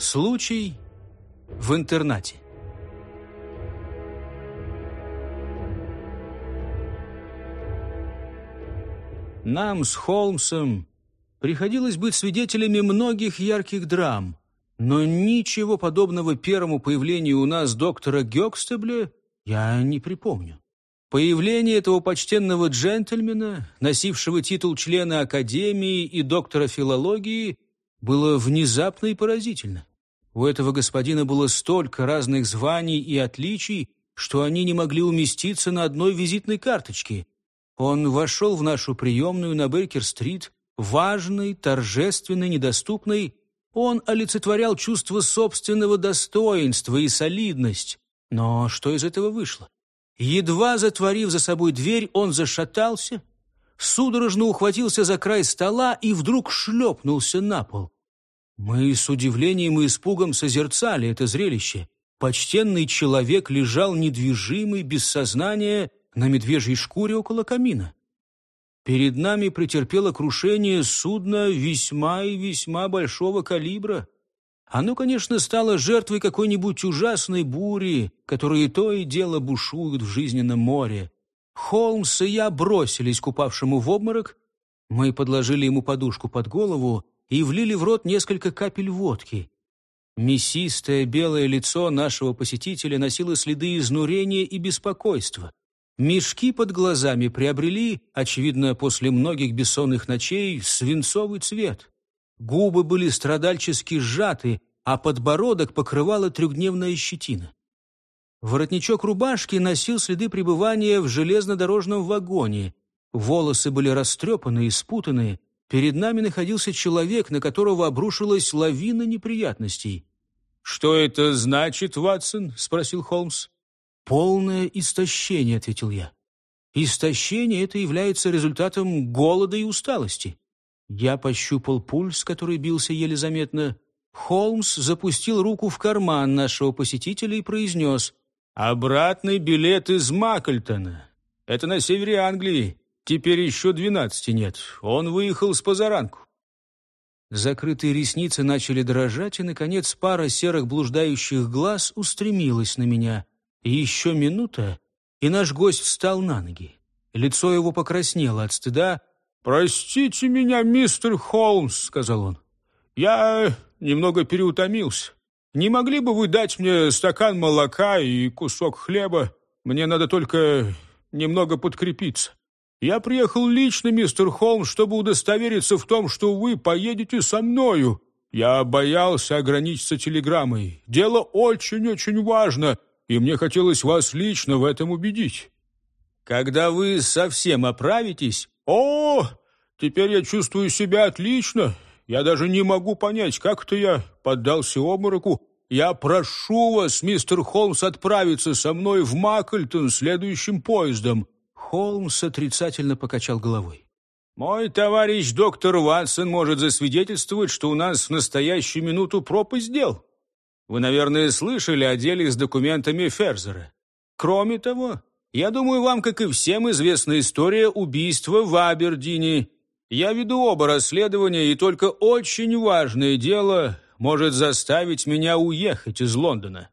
Случай в интернате. Нам с Холмсом приходилось быть свидетелями многих ярких драм, но ничего подобного первому появлению у нас доктора Гёкстебля я не припомню. Появление этого почтенного джентльмена, носившего титул члена Академии и доктора филологии, было внезапно и поразительно. У этого господина было столько разных званий и отличий, что они не могли уместиться на одной визитной карточке. Он вошел в нашу приемную на Бейкер-стрит, важный, торжественный, недоступный. Он олицетворял чувство собственного достоинства и солидность. Но что из этого вышло? Едва затворив за собой дверь, он зашатался, судорожно ухватился за край стола и вдруг шлепнулся на пол. Мы с удивлением и испугом созерцали это зрелище. Почтенный человек лежал недвижимый, без сознания, на медвежьей шкуре около камина. Перед нами претерпело крушение судно весьма и весьма большого калибра. Оно, конечно, стало жертвой какой-нибудь ужасной бури, которые то и дело бушуют в жизненном море. Холмс и я бросились к упавшему в обморок. Мы подложили ему подушку под голову и влили в рот несколько капель водки. Мясистое белое лицо нашего посетителя носило следы изнурения и беспокойства. Мешки под глазами приобрели, очевидно, после многих бессонных ночей, свинцовый цвет. Губы были страдальчески сжаты, а подбородок покрывала трехдневная щетина. Воротничок рубашки носил следы пребывания в железнодорожном вагоне. Волосы были растрепаны и спутаны, Перед нами находился человек, на которого обрушилась лавина неприятностей. «Что это значит, Ватсон?» — спросил Холмс. «Полное истощение», — ответил я. «Истощение это является результатом голода и усталости». Я пощупал пульс, который бился еле заметно. Холмс запустил руку в карман нашего посетителя и произнес «Обратный билет из Макльтона. Это на севере Англии. Теперь еще двенадцати нет. Он выехал с позаранку. Закрытые ресницы начали дрожать, и, наконец, пара серых блуждающих глаз устремилась на меня. еще минута, и наш гость встал на ноги. Лицо его покраснело от стыда. «Простите меня, мистер Холмс», — сказал он. «Я немного переутомился. Не могли бы вы дать мне стакан молока и кусок хлеба? Мне надо только немного подкрепиться». Я приехал лично, мистер Холмс, чтобы удостовериться в том, что вы поедете со мною. Я боялся ограничиться телеграммой. Дело очень-очень важно, и мне хотелось вас лично в этом убедить. Когда вы совсем оправитесь... О, теперь я чувствую себя отлично. Я даже не могу понять, как это я поддался обмороку. Я прошу вас, мистер Холмс, отправиться со мной в Макльтон следующим поездом. Холмс отрицательно покачал головой. «Мой товарищ доктор Ватсон может засвидетельствовать, что у нас в настоящую минуту пропасть дел. Вы, наверное, слышали о деле с документами Ферзера. Кроме того, я думаю, вам, как и всем, известна история убийства в Абердине. Я веду оба расследования, и только очень важное дело может заставить меня уехать из Лондона».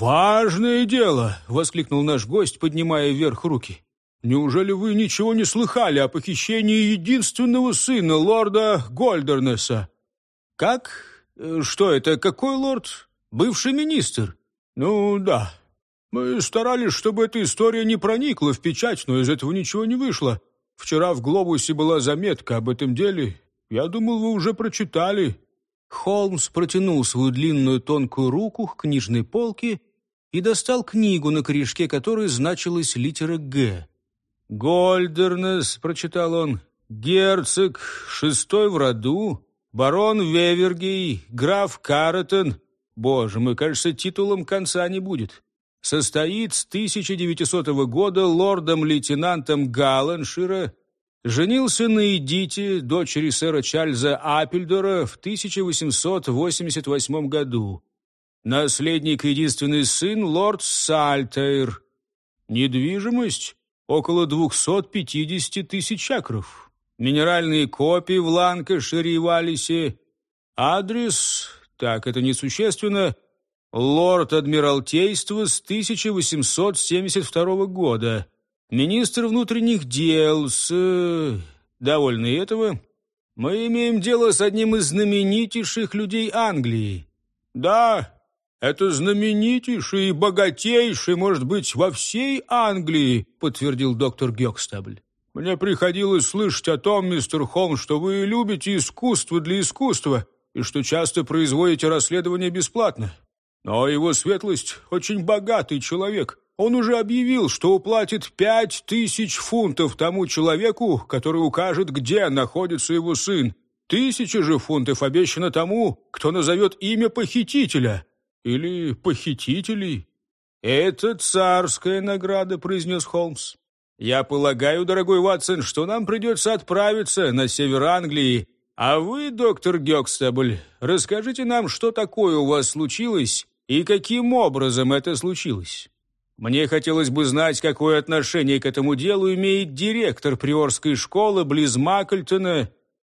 «Важное дело!» — воскликнул наш гость, поднимая вверх руки. Неужели вы ничего не слыхали о похищении единственного сына лорда Гольдернеса? Как? Э, что это? Какой лорд? Бывший министр? Ну, да. Мы старались, чтобы эта история не проникла в печать, но из этого ничего не вышло. Вчера в «Глобусе» была заметка об этом деле. Я думал, вы уже прочитали. Холмс протянул свою длинную тонкую руку к книжной полке и достал книгу, на корешке которой значилась литера «Г». «Гольдернес», — прочитал он, — «герцог, шестой в роду, барон Вевергей, граф Карретон. Боже мой, кажется, титулом конца не будет. Состоит с 1900 года лордом-лейтенантом Галленшира, женился на Эдите, дочери сэра Чарльза Аппельдора, в 1888 году. Наследник единственный сын лорд Сальтейр. Недвижимость около 250 тысяч акров. Минеральные копии в Ланкашире и Валисе. Адрес Так, это несущественно. Лорд Адмиралтейства с 1872 года. Министр внутренних дел с... Э, довольны этого? Мы имеем дело с одним из знаменитейших людей Англии. Да, это знаменитейший и богатейший, может быть, во всей Англии, подтвердил доктор Гёкстабль. Мне приходилось слышать о том, мистер Холмс, что вы любите искусство для искусства и что часто производите расследования бесплатно. Но его светлость очень богатый человек. Он уже объявил, что уплатит пять тысяч фунтов тому человеку, который укажет, где находится его сын. Тысяча же фунтов обещано тому, кто назовет имя похитителя. Или похитителей. «Это царская награда», — произнес Холмс. «Я полагаю, дорогой Ватсон, что нам придется отправиться на север Англии. А вы, доктор Гёкстабль, расскажите нам, что такое у вас случилось и каким образом это случилось. Мне хотелось бы знать, какое отношение к этому делу имеет директор приорской школы близ Макльтона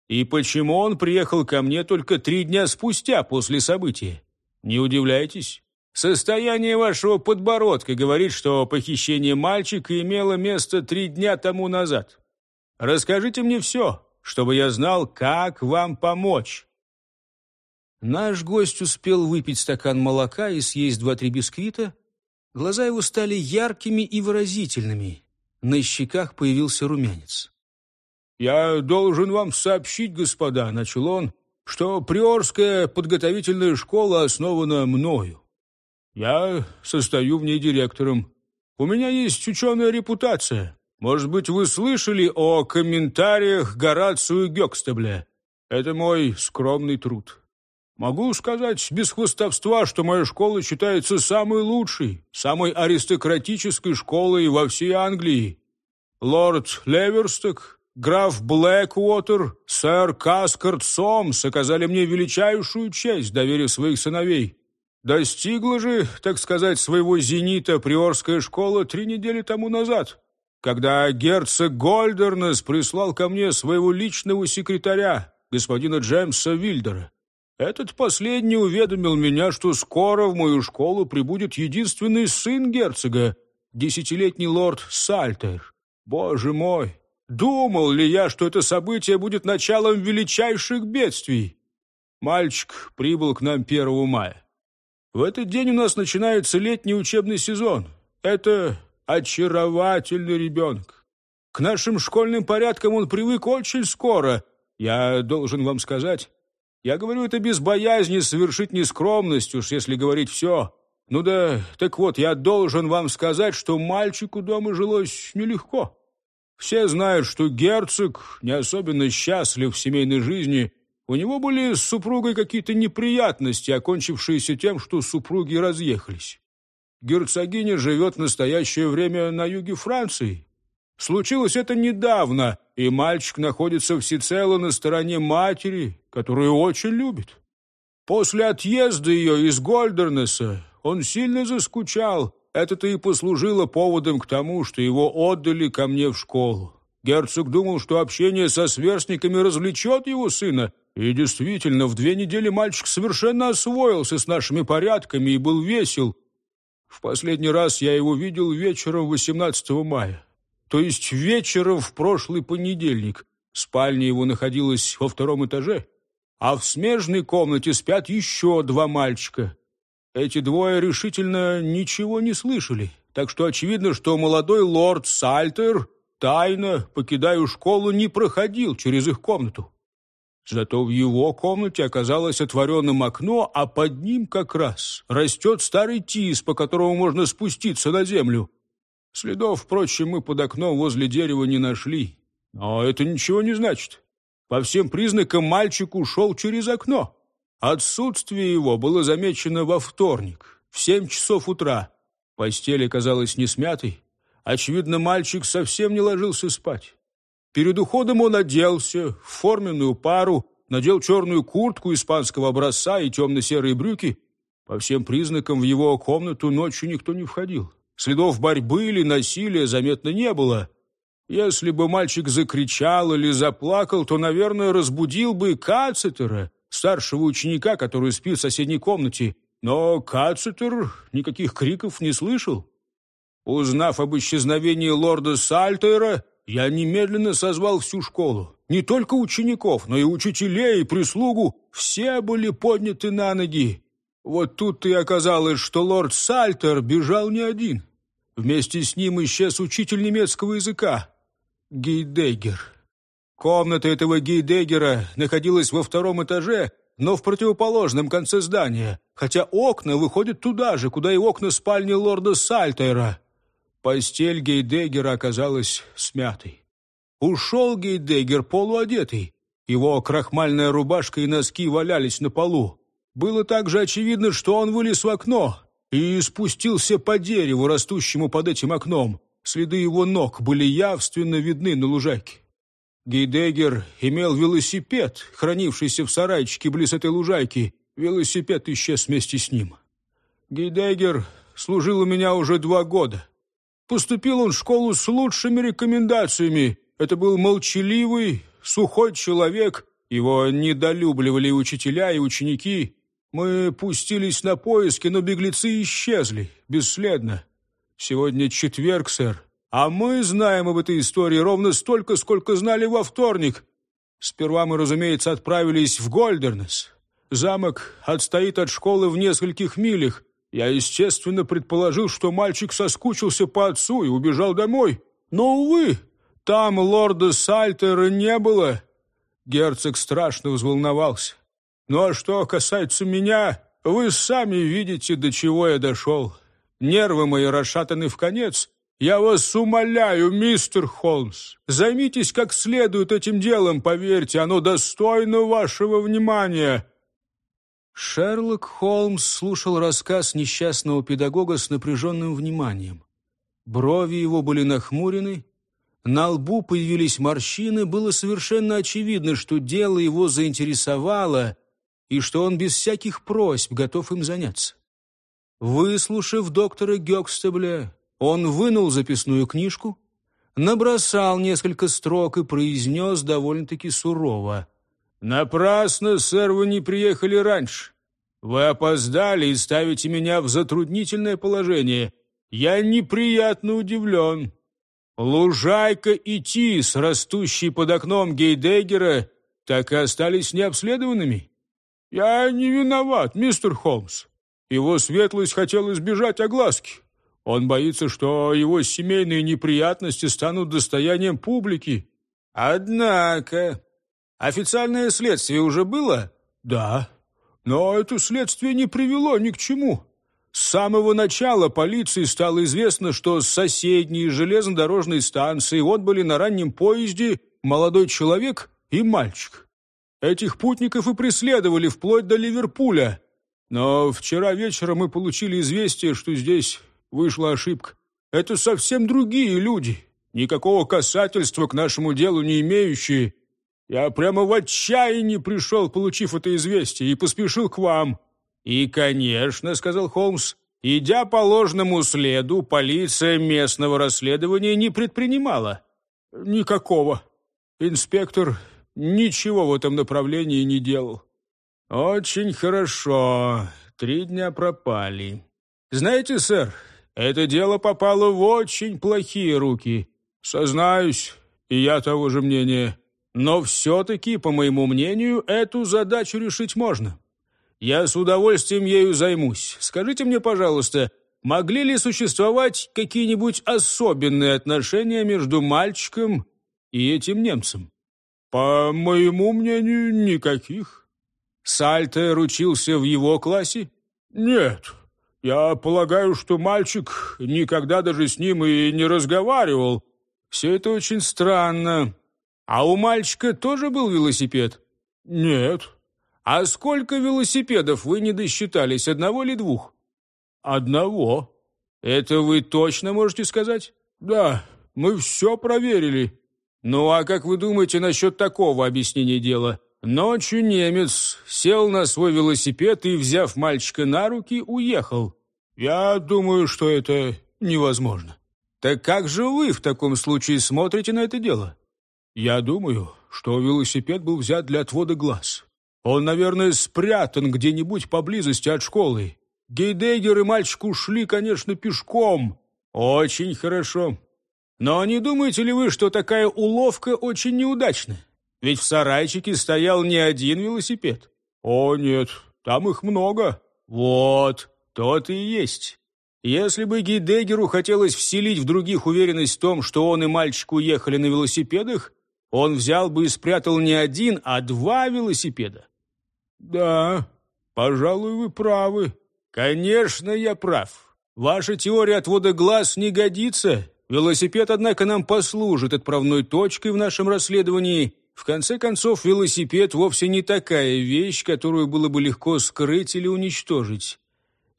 и почему он приехал ко мне только три дня спустя после события. Не удивляйтесь. Состояние вашего подбородка говорит, что похищение мальчика имело место три дня тому назад. Расскажите мне все, чтобы я знал, как вам помочь». Наш гость успел выпить стакан молока и съесть два-три бисквита. Глаза его стали яркими и выразительными. На щеках появился румянец. «Я должен вам сообщить, господа», — начал он, «что Приорская подготовительная школа основана мною. Я состою в ней директором. У меня есть ученая репутация. Может быть, вы слышали о комментариях Горацию Гёкстебля? Это мой скромный труд. Могу сказать без хвостовства, что моя школа считается самой лучшей, самой аристократической школой во всей Англии. Лорд Леверсток, граф Блэквотер, сэр Каскард Сомс оказали мне величайшую честь, доверив своих сыновей. Достигла же, так сказать, своего зенита приорская школа три недели тому назад, когда герцог Гольдернес прислал ко мне своего личного секретаря, господина Джеймса Вильдера. Этот последний уведомил меня, что скоро в мою школу прибудет единственный сын герцога, десятилетний лорд Сальтер. Боже мой! Думал ли я, что это событие будет началом величайших бедствий? Мальчик прибыл к нам 1 мая. В этот день у нас начинается летний учебный сезон. Это очаровательный ребенок. К нашим школьным порядкам он привык очень скоро. Я должен вам сказать, я говорю это без боязни совершить нескромность, уж если говорить все. Ну да, так вот, я должен вам сказать, что мальчику дома жилось нелегко. Все знают, что герцог не особенно счастлив в семейной жизни. У него были с супругой какие-то неприятности, окончившиеся тем, что супруги разъехались. Герцогиня живет в настоящее время на юге Франции, Случилось это недавно, и мальчик находится всецело на стороне матери, которую очень любит. После отъезда ее из Гольдернеса он сильно заскучал. Это-то и послужило поводом к тому, что его отдали ко мне в школу. Герцог думал, что общение со сверстниками развлечет его сына, и действительно, в две недели мальчик совершенно освоился с нашими порядками и был весел. В последний раз я его видел вечером 18 мая то есть вечером в прошлый понедельник. Спальня его находилась во втором этаже, а в смежной комнате спят еще два мальчика. Эти двое решительно ничего не слышали, так что очевидно, что молодой лорд Сальтер тайно, покидая школу, не проходил через их комнату. Зато в его комнате оказалось отворенным окно, а под ним как раз растет старый тис, по которому можно спуститься на землю. Следов, впрочем, мы под окном возле дерева не нашли. Но это ничего не значит. По всем признакам мальчик ушел через окно. Отсутствие его было замечено во вторник, в семь часов утра. Постель оказалась не смятой. Очевидно, мальчик совсем не ложился спать. Перед уходом он оделся в форменную пару, надел черную куртку испанского образца и темно-серые брюки. По всем признакам в его комнату ночью никто не входил. Следов борьбы или насилия заметно не было. Если бы мальчик закричал или заплакал, то, наверное, разбудил бы Кацетера старшего ученика, который спит в соседней комнате, но Кацетер никаких криков не слышал. Узнав об исчезновении лорда Сальтера, я немедленно созвал всю школу. Не только учеников, но и учителей, и прислугу. Все были подняты на ноги. Вот тут и оказалось, что лорд Сальтер бежал не один. Вместе с ним исчез учитель немецкого языка Гейдегер. Комната этого Гейдегера находилась во втором этаже, но в противоположном конце здания, хотя окна выходят туда же, куда и окна спальни лорда Сальтера. Постель Гейдегера оказалась смятой. Ушел Гейдегер полуодетый. Его крахмальная рубашка и носки валялись на полу. Было также очевидно, что он вылез в окно и спустился по дереву, растущему под этим окном. Следы его ног были явственно видны на лужайке. Гейдегер имел велосипед, хранившийся в сарайчике близ этой лужайки. Велосипед исчез вместе с ним. Гейдегер служил у меня уже два года. Поступил он в школу с лучшими рекомендациями. Это был молчаливый, сухой человек. Его недолюбливали учителя и ученики. Мы пустились на поиски, но беглецы исчезли, бесследно. Сегодня четверг, сэр. А мы знаем об этой истории ровно столько, сколько знали во вторник. Сперва мы, разумеется, отправились в Гольдернес. Замок отстоит от школы в нескольких милях. Я, естественно, предположил, что мальчик соскучился по отцу и убежал домой. Но, увы, там лорда Сальтера не было. Герцог страшно взволновался. Ну а что касается меня, вы сами видите, до чего я дошел. Нервы мои расшатаны в конец, «Я вас умоляю, мистер Холмс, займитесь как следует этим делом, поверьте, оно достойно вашего внимания». Шерлок Холмс слушал рассказ несчастного педагога с напряженным вниманием. Брови его были нахмурены, на лбу появились морщины, было совершенно очевидно, что дело его заинтересовало и что он без всяких просьб готов им заняться. Выслушав доктора Гёкстебля, он вынул записную книжку, набросал несколько строк и произнес довольно-таки сурово. «Напрасно, сэр, вы не приехали раньше. Вы опоздали и ставите меня в затруднительное положение. Я неприятно удивлен. Лужайка и тис, растущие под окном Гейдегера, так и остались необследованными. Я не виноват, мистер Холмс. Его светлость хотел избежать огласки. Он боится, что его семейные неприятности станут достоянием публики. Однако... Официальное следствие уже было? Да. Но это следствие не привело ни к чему. С самого начала полиции стало известно, что с соседней железнодорожной станции отбыли на раннем поезде молодой человек и мальчик. Этих путников и преследовали вплоть до Ливерпуля. Но вчера вечером мы получили известие, что здесь Вышла ошибка. Это совсем другие люди, никакого касательства к нашему делу не имеющие. Я прямо в отчаянии пришел, получив это известие, и поспешил к вам». «И, конечно», — сказал Холмс, — «идя по ложному следу, полиция местного расследования не предпринимала». «Никакого. Инспектор ничего в этом направлении не делал». «Очень хорошо. Три дня пропали. Знаете, сэр, это дело попало в очень плохие руки. Сознаюсь, и я того же мнения. Но все-таки, по моему мнению, эту задачу решить можно. Я с удовольствием ею займусь. Скажите мне, пожалуйста, могли ли существовать какие-нибудь особенные отношения между мальчиком и этим немцем? По моему мнению, никаких. Сальто ручился в его классе? Нет, я полагаю, что мальчик никогда даже с ним и не разговаривал. Все это очень странно. А у мальчика тоже был велосипед? Нет. А сколько велосипедов вы не досчитались, одного или двух? Одного. Это вы точно можете сказать? Да, мы все проверили. Ну а как вы думаете насчет такого объяснения дела? Ночью немец сел на свой велосипед и, взяв мальчика на руки, уехал. Я думаю, что это невозможно. Так как же вы в таком случае смотрите на это дело? Я думаю, что велосипед был взят для отвода глаз. Он, наверное, спрятан где-нибудь поблизости от школы. Гейдегер и мальчик ушли, конечно, пешком. Очень хорошо. Но не думаете ли вы, что такая уловка очень неудачна? Ведь в сарайчике стоял не один велосипед. О, нет, там их много. Вот, тот и есть. Если бы Гейдегеру хотелось вселить в других уверенность в том, что он и мальчик уехали на велосипедах, он взял бы и спрятал не один, а два велосипеда. Да, пожалуй, вы правы. Конечно, я прав. Ваша теория отвода глаз не годится. Велосипед, однако, нам послужит отправной точкой в нашем расследовании. В конце концов, велосипед вовсе не такая вещь, которую было бы легко скрыть или уничтожить.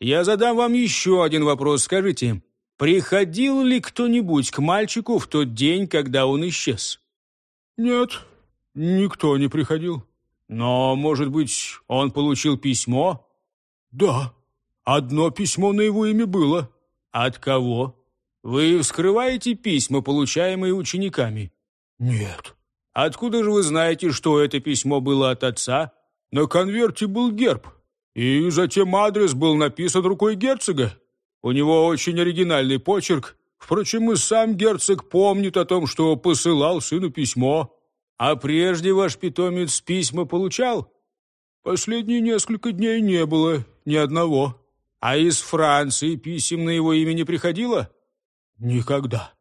Я задам вам еще один вопрос. Скажите, приходил ли кто-нибудь к мальчику в тот день, когда он исчез? Нет, никто не приходил. Но, может быть, он получил письмо? Да, одно письмо на его имя было. От кого? Вы вскрываете письма, получаемые учениками? Нет. Откуда же вы знаете, что это письмо было от отца? На конверте был герб. И затем адрес был написан рукой герцога. У него очень оригинальный почерк. Впрочем, и сам герцог помнит о том, что посылал сыну письмо. А прежде ваш питомец письма получал? Последние несколько дней не было ни одного. А из Франции писем на его имя не приходило? Никогда.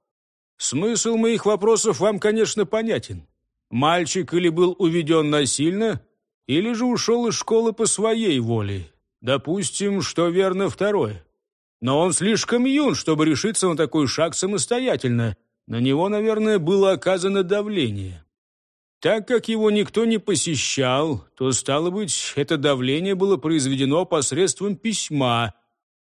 Смысл моих вопросов вам, конечно, понятен. Мальчик или был уведен насильно, или же ушел из школы по своей воле. Допустим, что верно второе. Но он слишком юн, чтобы решиться на такой шаг самостоятельно. На него, наверное, было оказано давление. Так как его никто не посещал, то, стало быть, это давление было произведено посредством письма,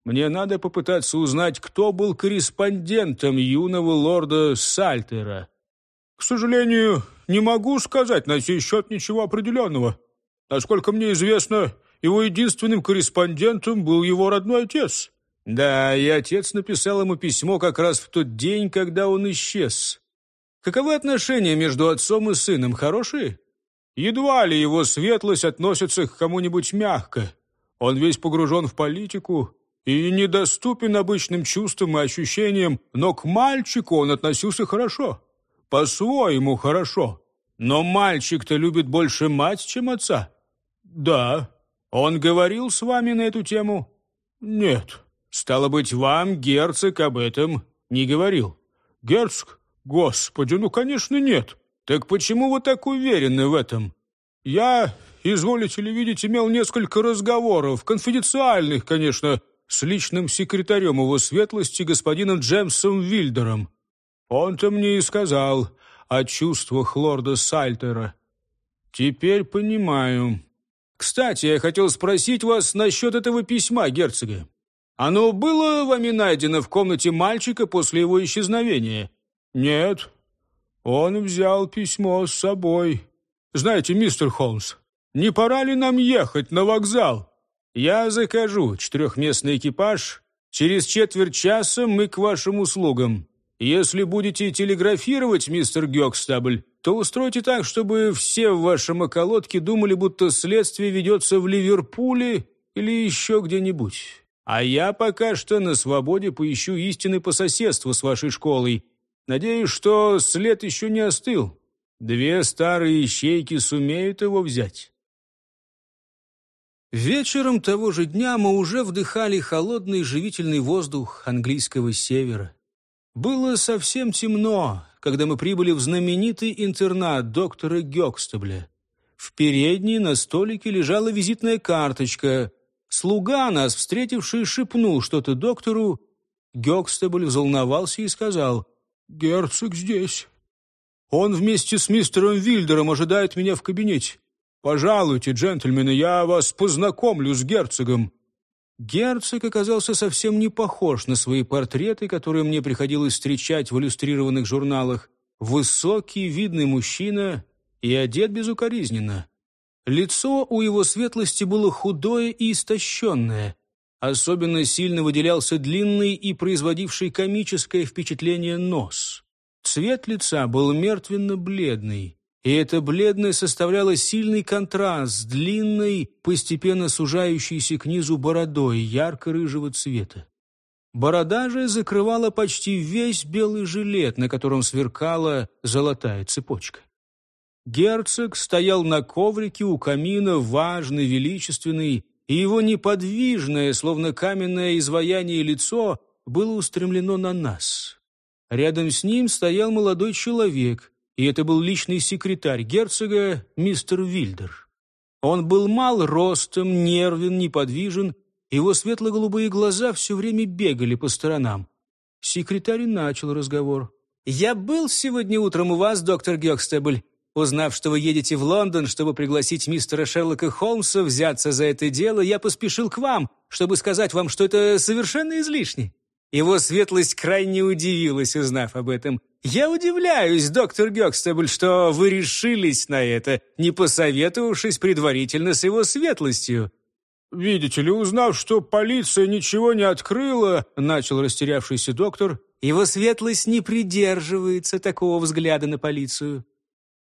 мне надо попытаться узнать, кто был корреспондентом юного лорда Сальтера. К сожалению, не могу сказать на сей счет ничего определенного. Насколько мне известно, его единственным корреспондентом был его родной отец. Да, и отец написал ему письмо как раз в тот день, когда он исчез. Каковы отношения между отцом и сыном? Хорошие? Едва ли его светлость относится к кому-нибудь мягко. Он весь погружен в политику, и недоступен обычным чувствам и ощущениям, но к мальчику он относился хорошо, по-своему хорошо. Но мальчик-то любит больше мать, чем отца. Да. Он говорил с вами на эту тему? Нет. Стало быть, вам герцог об этом не говорил. Герцог? Господи, ну, конечно, нет. Так почему вы так уверены в этом? Я, изволите ли видеть, имел несколько разговоров, конфиденциальных, конечно, с личным секретарем его светлости господином Джемсом Вильдером. Он-то мне и сказал о чувствах лорда Сальтера. Теперь понимаю. Кстати, я хотел спросить вас насчет этого письма герцога. Оно было вами найдено в комнате мальчика после его исчезновения? Нет. Он взял письмо с собой. Знаете, мистер Холмс, не пора ли нам ехать на вокзал? «Я закажу четырехместный экипаж. Через четверть часа мы к вашим услугам. Если будете телеграфировать, мистер Гёкстабль, то устройте так, чтобы все в вашем околотке думали, будто следствие ведется в Ливерпуле или еще где-нибудь. А я пока что на свободе поищу истины по соседству с вашей школой. Надеюсь, что след еще не остыл. Две старые ищейки сумеют его взять». Вечером того же дня мы уже вдыхали холодный живительный воздух английского севера. Было совсем темно, когда мы прибыли в знаменитый интернат доктора Гёкстебля. В передней на столике лежала визитная карточка. Слуга нас, встретивший, шепнул что-то доктору. Гёкстебль взволновался и сказал, «Герцог здесь. Он вместе с мистером Вильдером ожидает меня в кабинете. «Пожалуйте, джентльмены, я вас познакомлю с герцогом». Герцог оказался совсем не похож на свои портреты, которые мне приходилось встречать в иллюстрированных журналах. Высокий, видный мужчина и одет безукоризненно. Лицо у его светлости было худое и истощенное. Особенно сильно выделялся длинный и производивший комическое впечатление нос. Цвет лица был мертвенно-бледный. И эта бледность составляла сильный контраст с длинной, постепенно сужающейся к низу бородой ярко-рыжего цвета. Борода же закрывала почти весь белый жилет, на котором сверкала золотая цепочка. Герцог стоял на коврике у камина, важный, величественный, и его неподвижное, словно каменное изваяние лицо было устремлено на нас. Рядом с ним стоял молодой человек, и это был личный секретарь герцога, мистер Вильдер. Он был мал ростом, нервен, неподвижен, его светло-голубые глаза все время бегали по сторонам. Секретарь начал разговор. «Я был сегодня утром у вас, доктор Гёкстебль. Узнав, что вы едете в Лондон, чтобы пригласить мистера Шерлока Холмса взяться за это дело, я поспешил к вам, чтобы сказать вам, что это совершенно излишне. Его светлость крайне удивилась, узнав об этом. «Я удивляюсь, доктор Гёкстебль, что вы решились на это, не посоветовавшись предварительно с его светлостью». «Видите ли, узнав, что полиция ничего не открыла», — начал растерявшийся доктор, «его светлость не придерживается такого взгляда на полицию».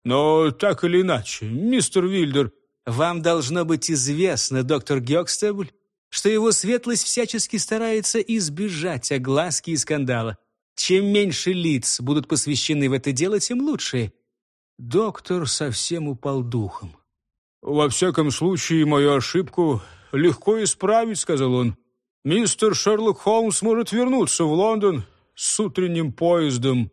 Но так или иначе, мистер Вильдер... Вам должно быть известно, доктор Гёкстебль, что его светлость всячески старается избежать огласки и скандала. Чем меньше лиц будут посвящены в это дело, тем лучше. Доктор совсем упал духом. «Во всяком случае, мою ошибку легко исправить», — сказал он. «Мистер Шерлок Холмс может вернуться в Лондон с утренним поездом».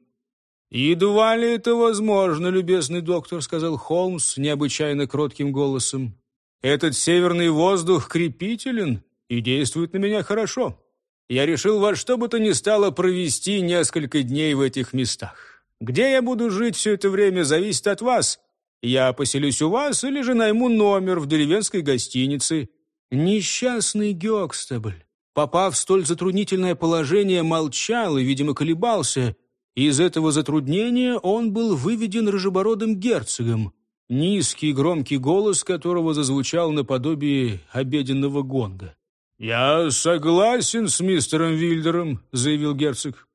«Едва ли это возможно, любезный доктор», — сказал Холмс необычайно кротким голосом. «Этот северный воздух крепителен и действует на меня хорошо. Я решил во что бы то ни стало провести несколько дней в этих местах. Где я буду жить все это время, зависит от вас. Я поселюсь у вас или же найму номер в деревенской гостинице». Несчастный Гёкстабль, попав в столь затруднительное положение, молчал и, видимо, колебался — из этого затруднения он был выведен рыжебородым герцогом, низкий громкий голос которого зазвучал наподобие обеденного гонга. «Я согласен с мистером Вильдером», — заявил герцог.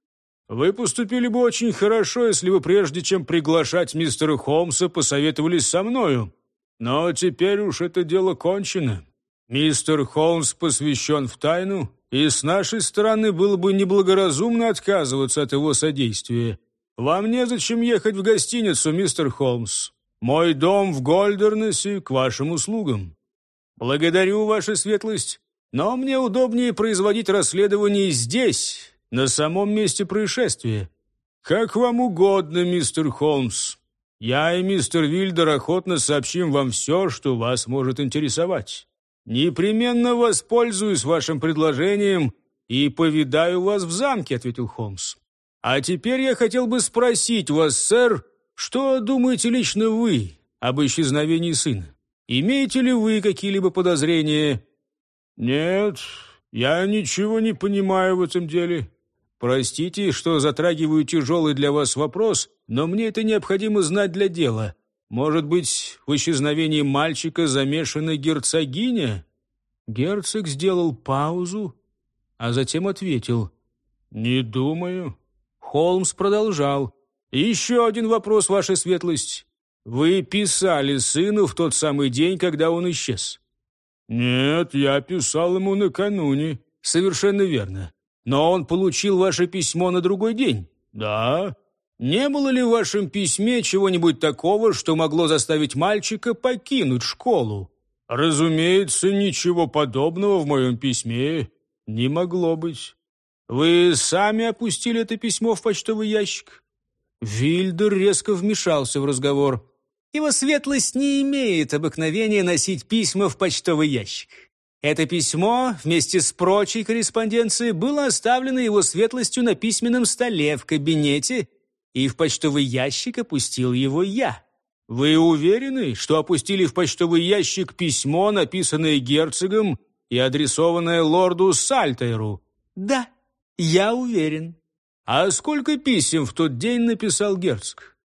«Вы поступили бы очень хорошо, если бы прежде чем приглашать мистера Холмса посоветовались со мною. Но теперь уж это дело кончено. Мистер Холмс посвящен в тайну, и с нашей стороны было бы неблагоразумно отказываться от его содействия. Вам незачем ехать в гостиницу, мистер Холмс. Мой дом в Гольдернессе к вашим услугам. Благодарю, ваша светлость, но мне удобнее производить расследование здесь, на самом месте происшествия. Как вам угодно, мистер Холмс. Я и мистер Вильдер охотно сообщим вам все, что вас может интересовать. «Непременно воспользуюсь вашим предложением и повидаю вас в замке», — ответил Холмс. «А теперь я хотел бы спросить вас, сэр, что думаете лично вы об исчезновении сына? Имеете ли вы какие-либо подозрения?» «Нет, я ничего не понимаю в этом деле. Простите, что затрагиваю тяжелый для вас вопрос, но мне это необходимо знать для дела. Может быть, в исчезновении мальчика замешана герцогиня?» Герцог сделал паузу, а затем ответил. «Не думаю». Холмс продолжал. «Еще один вопрос, ваша светлость. Вы писали сыну в тот самый день, когда он исчез?» «Нет, я писал ему накануне». «Совершенно верно. Но он получил ваше письмо на другой день?» «Да». Не было ли в вашем письме чего-нибудь такого, что могло заставить мальчика покинуть школу? Разумеется, ничего подобного в моем письме не могло быть. Вы сами опустили это письмо в почтовый ящик? Вильдер резко вмешался в разговор. Его светлость не имеет обыкновения носить письма в почтовый ящик. Это письмо вместе с прочей корреспонденцией было оставлено его светлостью на письменном столе в кабинете и в почтовый ящик опустил его я. Вы уверены, что опустили в почтовый ящик письмо, написанное герцогом и адресованное лорду Сальтейру? Да, я уверен. А сколько писем в тот день написал герцог?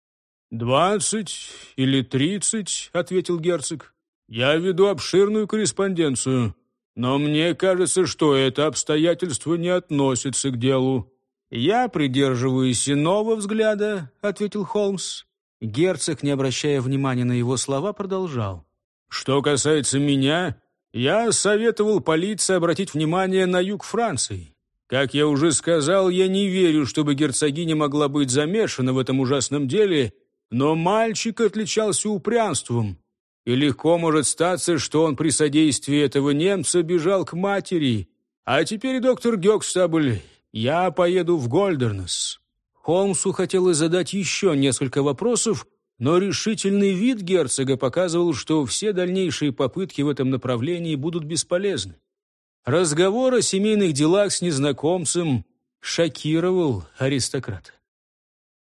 «Двадцать или тридцать», — ответил герцог. «Я веду обширную корреспонденцию, но мне кажется, что это обстоятельство не относится к делу». «Я придерживаюсь иного взгляда», — ответил Холмс. Герцог, не обращая внимания на его слова, продолжал. «Что касается меня, я советовал полиции обратить внимание на юг Франции. Как я уже сказал, я не верю, чтобы герцогиня могла быть замешана в этом ужасном деле, но мальчик отличался упрямством, и легко может статься, что он при содействии этого немца бежал к матери. А теперь, доктор Гёкстабль, я поеду в Гольдернес». Холмсу хотелось задать еще несколько вопросов, но решительный вид герцога показывал, что все дальнейшие попытки в этом направлении будут бесполезны. Разговор о семейных делах с незнакомцем шокировал аристократа.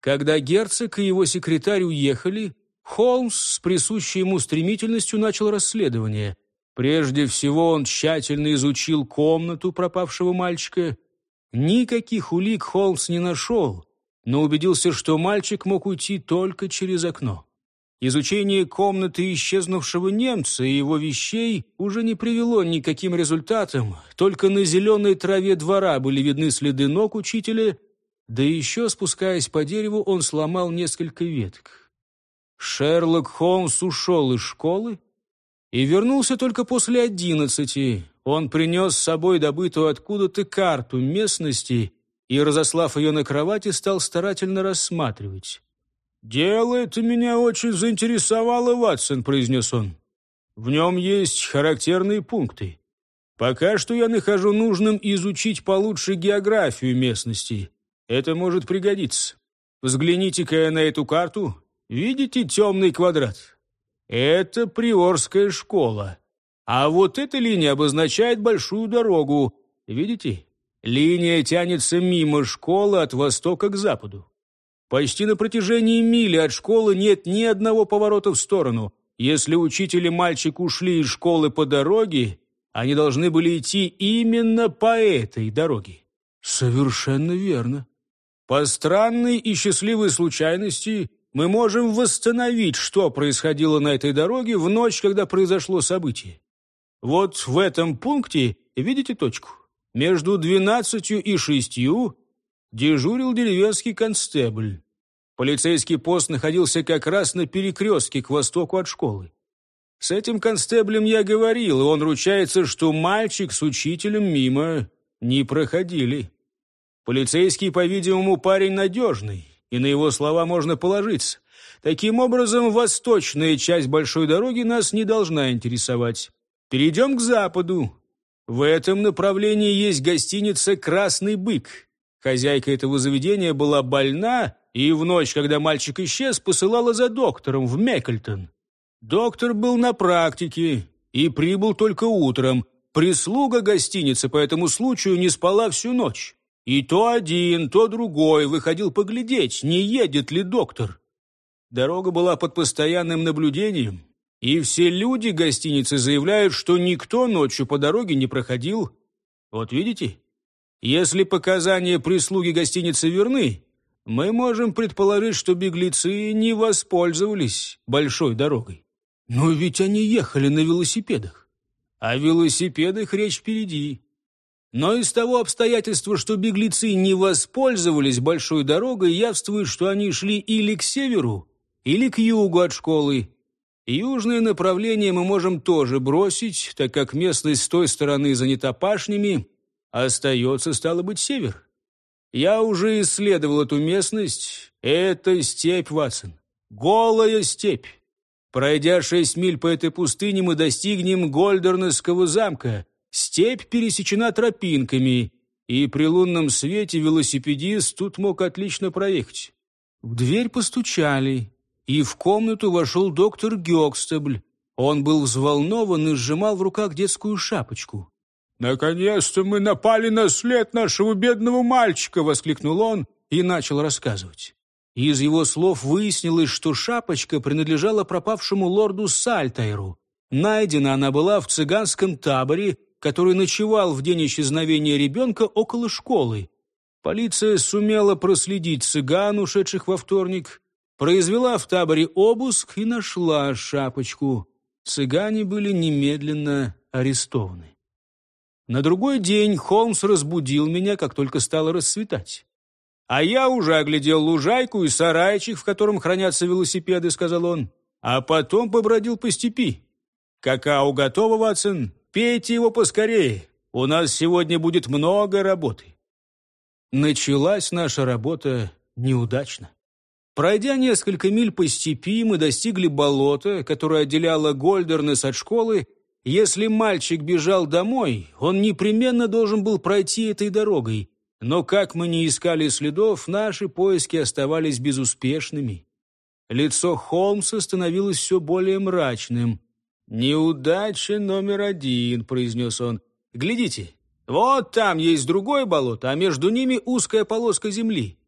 Когда герцог и его секретарь уехали, Холмс с присущей ему стремительностью начал расследование. Прежде всего он тщательно изучил комнату пропавшего мальчика. Никаких улик Холмс не нашел, но убедился, что мальчик мог уйти только через окно. Изучение комнаты исчезнувшего немца и его вещей уже не привело ни к каким результатам, только на зеленой траве двора были видны следы ног учителя, да еще, спускаясь по дереву, он сломал несколько веток. Шерлок Холмс ушел из школы и вернулся только после одиннадцати. Он принес с собой добытую откуда-то карту местности и, разослав ее на кровати, стал старательно рассматривать. «Дело это меня очень заинтересовало, Ватсон», — произнес он. «В нем есть характерные пункты. Пока что я нахожу нужным изучить получше географию местности. Это может пригодиться. Взгляните-ка на эту карту. Видите темный квадрат? Это Приорская школа. А вот эта линия обозначает большую дорогу. Видите? Линия тянется мимо школы от востока к западу. Почти на протяжении мили от школы нет ни одного поворота в сторону. Если учитель мальчик ушли из школы по дороге, они должны были идти именно по этой дороге. Совершенно верно. По странной и счастливой случайности мы можем восстановить, что происходило на этой дороге в ночь, когда произошло событие. Вот в этом пункте, видите точку? Между двенадцатью и шестью дежурил деревенский констебль. Полицейский пост находился как раз на перекрестке к востоку от школы. С этим констеблем я говорил, и он ручается, что мальчик с учителем мимо не проходили. Полицейский, по-видимому, парень надежный, и на его слова можно положиться. Таким образом, восточная часть большой дороги нас не должна интересовать. Перейдем к западу. В этом направлении есть гостиница «Красный бык». Хозяйка этого заведения была больна и в ночь, когда мальчик исчез, посылала за доктором в Меккельтон. Доктор был на практике и прибыл только утром. Прислуга гостиницы по этому случаю не спала всю ночь. И то один, то другой выходил поглядеть, не едет ли доктор. Дорога была под постоянным наблюдением. И все люди гостиницы заявляют, что никто ночью по дороге не проходил. Вот видите? Если показания прислуги гостиницы верны, мы можем предположить, что беглецы не воспользовались большой дорогой. Но ведь они ехали на велосипедах. О велосипедах речь впереди. Но из того обстоятельства, что беглецы не воспользовались большой дорогой, явствует, что они шли или к северу, или к югу от школы, Южное направление мы можем тоже бросить, так как местность с той стороны занята пашнями, а остается, стало быть, север. Я уже исследовал эту местность. Это степь, Ватсон. Голая степь. Пройдя шесть миль по этой пустыне, мы достигнем Гольдернесского замка. Степь пересечена тропинками, и при лунном свете велосипедист тут мог отлично проехать. В дверь постучали и в комнату вошел доктор Гёкстебль. Он был взволнован и сжимал в руках детскую шапочку. «Наконец-то мы напали на след нашего бедного мальчика!» — воскликнул он и начал рассказывать. Из его слов выяснилось, что шапочка принадлежала пропавшему лорду Сальтайру. Найдена она была в цыганском таборе, который ночевал в день исчезновения ребенка около школы. Полиция сумела проследить цыган, ушедших во вторник, произвела в таборе обыск и нашла шапочку. Цыгане были немедленно арестованы. На другой день Холмс разбудил меня, как только стало расцветать. «А я уже оглядел лужайку и сарайчик, в котором хранятся велосипеды», — сказал он. «А потом побродил по степи. Какао готово, Ватсон? Пейте его поскорее. У нас сегодня будет много работы». Началась наша работа неудачно. Пройдя несколько миль по степи, мы достигли болота, которое отделяло Гольдернес от школы. Если мальчик бежал домой, он непременно должен был пройти этой дорогой. Но как мы не искали следов, наши поиски оставались безуспешными. Лицо Холмса становилось все более мрачным. «Неудача номер один», — произнес он. «Глядите, вот там есть другое болото, а между ними узкая полоска земли.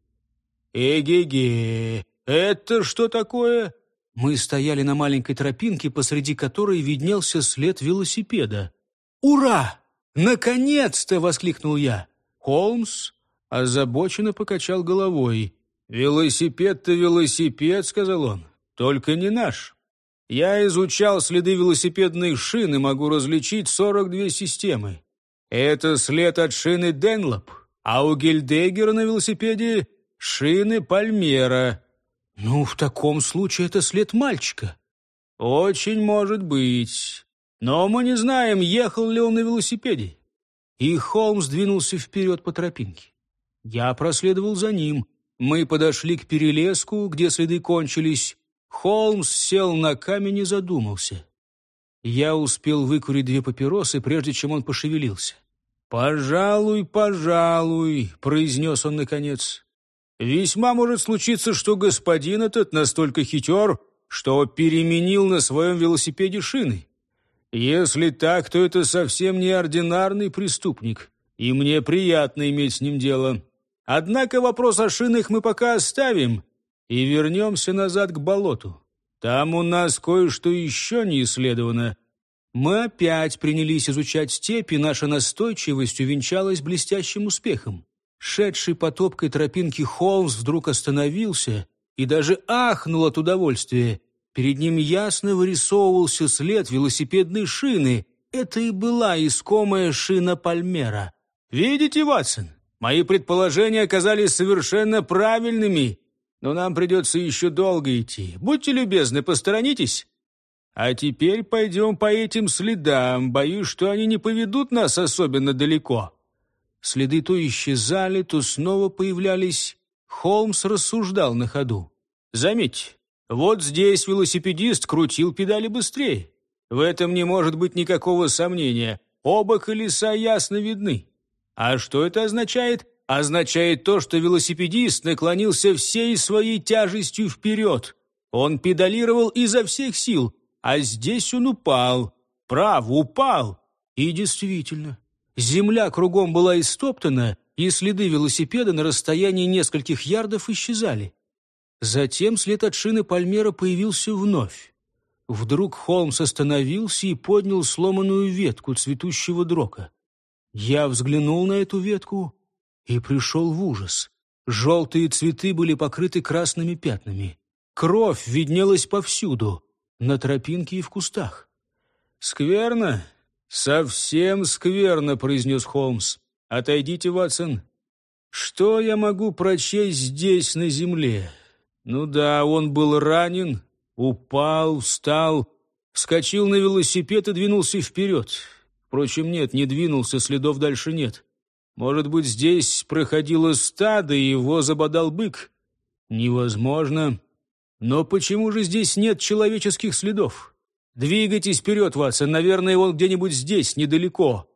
Эге-ге, это что такое? Мы стояли на маленькой тропинке, посреди которой виднелся след велосипеда. «Ура! Наконец-то!» — воскликнул я. Холмс озабоченно покачал головой. «Велосипед-то велосипед», — сказал он, — «только не наш. Я изучал следы велосипедной шины, могу различить 42 системы. Это след от шины Денлоп, а у Гильдегера на велосипеде шины Пальмера. Ну, в таком случае это след мальчика. Очень может быть. Но мы не знаем, ехал ли он на велосипеде. И Холмс двинулся вперед по тропинке. Я проследовал за ним. Мы подошли к перелеску, где следы кончились. Холмс сел на камень и задумался. Я успел выкурить две папиросы, прежде чем он пошевелился. «Пожалуй, пожалуй», — произнес он наконец. «Весьма может случиться, что господин этот настолько хитер, что переменил на своем велосипеде шины. Если так, то это совсем неординарный преступник, и мне приятно иметь с ним дело. Однако вопрос о шинах мы пока оставим и вернемся назад к болоту. Там у нас кое-что еще не исследовано. Мы опять принялись изучать степи, наша настойчивость увенчалась блестящим успехом. Шедший по топкой тропинке Холмс вдруг остановился и даже ахнул от удовольствия. Перед ним ясно вырисовывался след велосипедной шины. Это и была искомая шина Пальмера. «Видите, Ватсон, мои предположения оказались совершенно правильными, но нам придется еще долго идти. Будьте любезны, посторонитесь». А теперь пойдем по этим следам. Боюсь, что они не поведут нас особенно далеко». Следы то исчезали, то снова появлялись. Холмс рассуждал на ходу. «Заметьте, вот здесь велосипедист крутил педали быстрее. В этом не может быть никакого сомнения. Оба колеса ясно видны. А что это означает? Означает то, что велосипедист наклонился всей своей тяжестью вперед. Он педалировал изо всех сил, а здесь он упал. Право, упал. И действительно, земля кругом была истоптана, и следы велосипеда на расстоянии нескольких ярдов исчезали. Затем след от шины Пальмера появился вновь. Вдруг Холмс остановился и поднял сломанную ветку цветущего дрока. Я взглянул на эту ветку и пришел в ужас. Желтые цветы были покрыты красными пятнами. Кровь виднелась повсюду на тропинке и в кустах. «Скверно? Совсем скверно», — произнес Холмс. «Отойдите, Ватсон. Что я могу прочесть здесь, на земле? Ну да, он был ранен, упал, встал, вскочил на велосипед и двинулся вперед. Впрочем, нет, не двинулся, следов дальше нет. Может быть, здесь проходило стадо, и его забодал бык? Невозможно. Но почему же здесь нет человеческих следов? Двигайтесь вперед, Ватсон, наверное, он где-нибудь здесь, недалеко.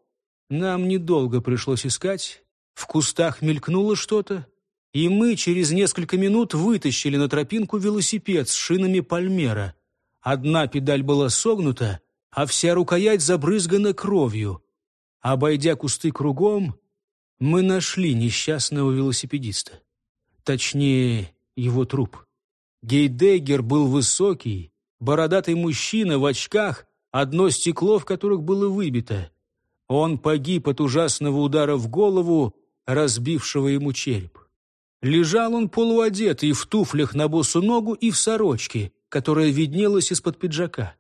Нам недолго пришлось искать. В кустах мелькнуло что-то, и мы через несколько минут вытащили на тропинку велосипед с шинами Пальмера. Одна педаль была согнута, а вся рукоять забрызгана кровью. Обойдя кусты кругом, мы нашли несчастного велосипедиста. Точнее, его труп. Гейдеггер был высокий, бородатый мужчина в очках, одно стекло в которых было выбито. Он погиб от ужасного удара в голову, разбившего ему череп. Лежал он полуодетый в туфлях на босу ногу и в сорочке, которая виднелась из-под пиджака.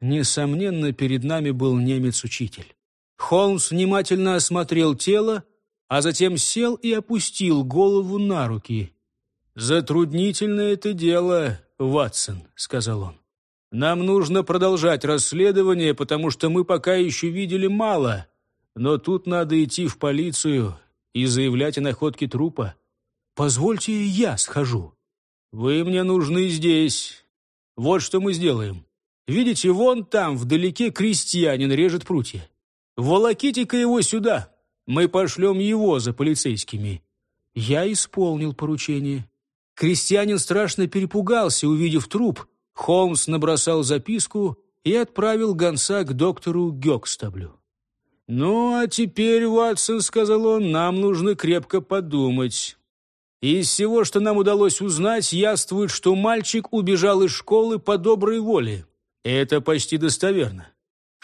Несомненно, перед нами был немец-учитель. Холмс внимательно осмотрел тело, а затем сел и опустил голову на руки. «Затруднительное это дело, Ватсон», — сказал он. «Нам нужно продолжать расследование, потому что мы пока еще видели мало, но тут надо идти в полицию и заявлять о находке трупа. Позвольте, я схожу. Вы мне нужны здесь. Вот что мы сделаем. Видите, вон там, вдалеке, крестьянин режет прутья. Волоките-ка его сюда. Мы пошлем его за полицейскими». Я исполнил поручение. Крестьянин страшно перепугался, увидев труп. Холмс набросал записку и отправил гонца к доктору Гёкстаблю. «Ну, а теперь, Ватсон, — сказал он, — нам нужно крепко подумать. Из всего, что нам удалось узнать, яствует, что мальчик убежал из школы по доброй воле. Это почти достоверно.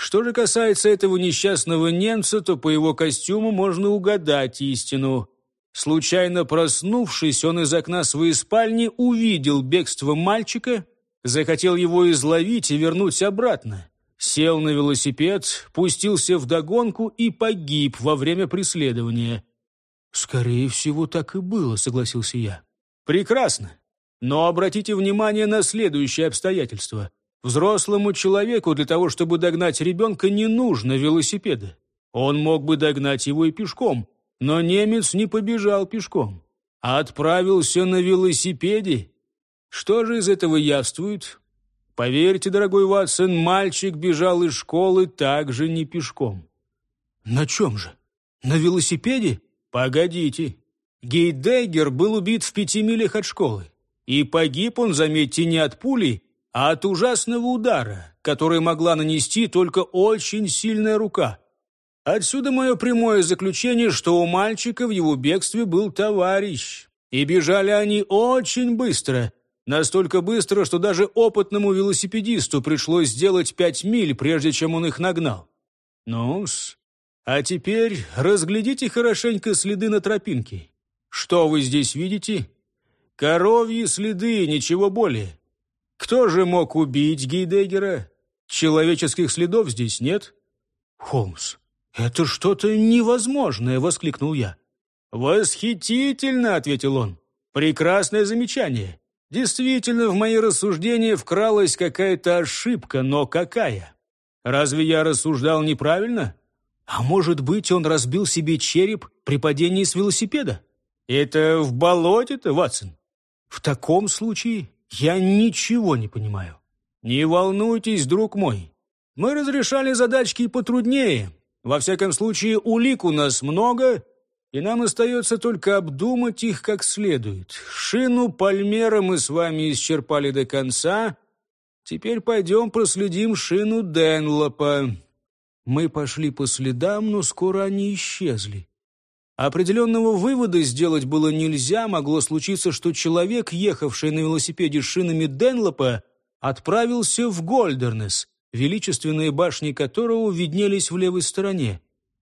Что же касается этого несчастного немца, то по его костюму можно угадать истину. Случайно проснувшись, он из окна своей спальни увидел бегство мальчика, захотел его изловить и вернуть обратно. Сел на велосипед, пустился в догонку и погиб во время преследования. «Скорее всего, так и было», — согласился я. «Прекрасно. Но обратите внимание на следующее обстоятельство. Взрослому человеку для того, чтобы догнать ребенка, не нужно велосипеда. Он мог бы догнать его и пешком. Но немец не побежал пешком, а отправился на велосипеде. Что же из этого явствует? Поверьте, дорогой Ватсон, мальчик бежал из школы также не пешком. На чем же? На велосипеде? Погодите. Гейдеггер был убит в пяти милях от школы. И погиб он, заметьте, не от пули, а от ужасного удара, который могла нанести только очень сильная рука. Отсюда мое прямое заключение, что у мальчика в его бегстве был товарищ. И бежали они очень быстро. Настолько быстро, что даже опытному велосипедисту пришлось сделать пять миль, прежде чем он их нагнал. Ну-с, а теперь разглядите хорошенько следы на тропинке. Что вы здесь видите? Коровьи следы, ничего более. Кто же мог убить Гейдегера? Человеческих следов здесь нет. Холмс, это что-то невозможное, воскликнул я. Восхитительно, ответил он. Прекрасное замечание. Действительно, в мои рассуждения вкралась какая-то ошибка, но какая? Разве я рассуждал неправильно? А может быть, он разбил себе череп при падении с велосипеда? Это в болоте-то, Ватсон? В таком случае я ничего не понимаю. Не волнуйтесь, друг мой. Мы разрешали задачки потруднее. Во всяком случае, улик у нас много, и нам остается только обдумать их как следует. Шину Пальмера мы с вами исчерпали до конца. Теперь пойдем проследим шину Денлопа. Мы пошли по следам, но скоро они исчезли. Определенного вывода сделать было нельзя, могло случиться, что человек, ехавший на велосипеде с шинами Денлопа, отправился в Гольдернес, величественные башни которого виднелись в левой стороне.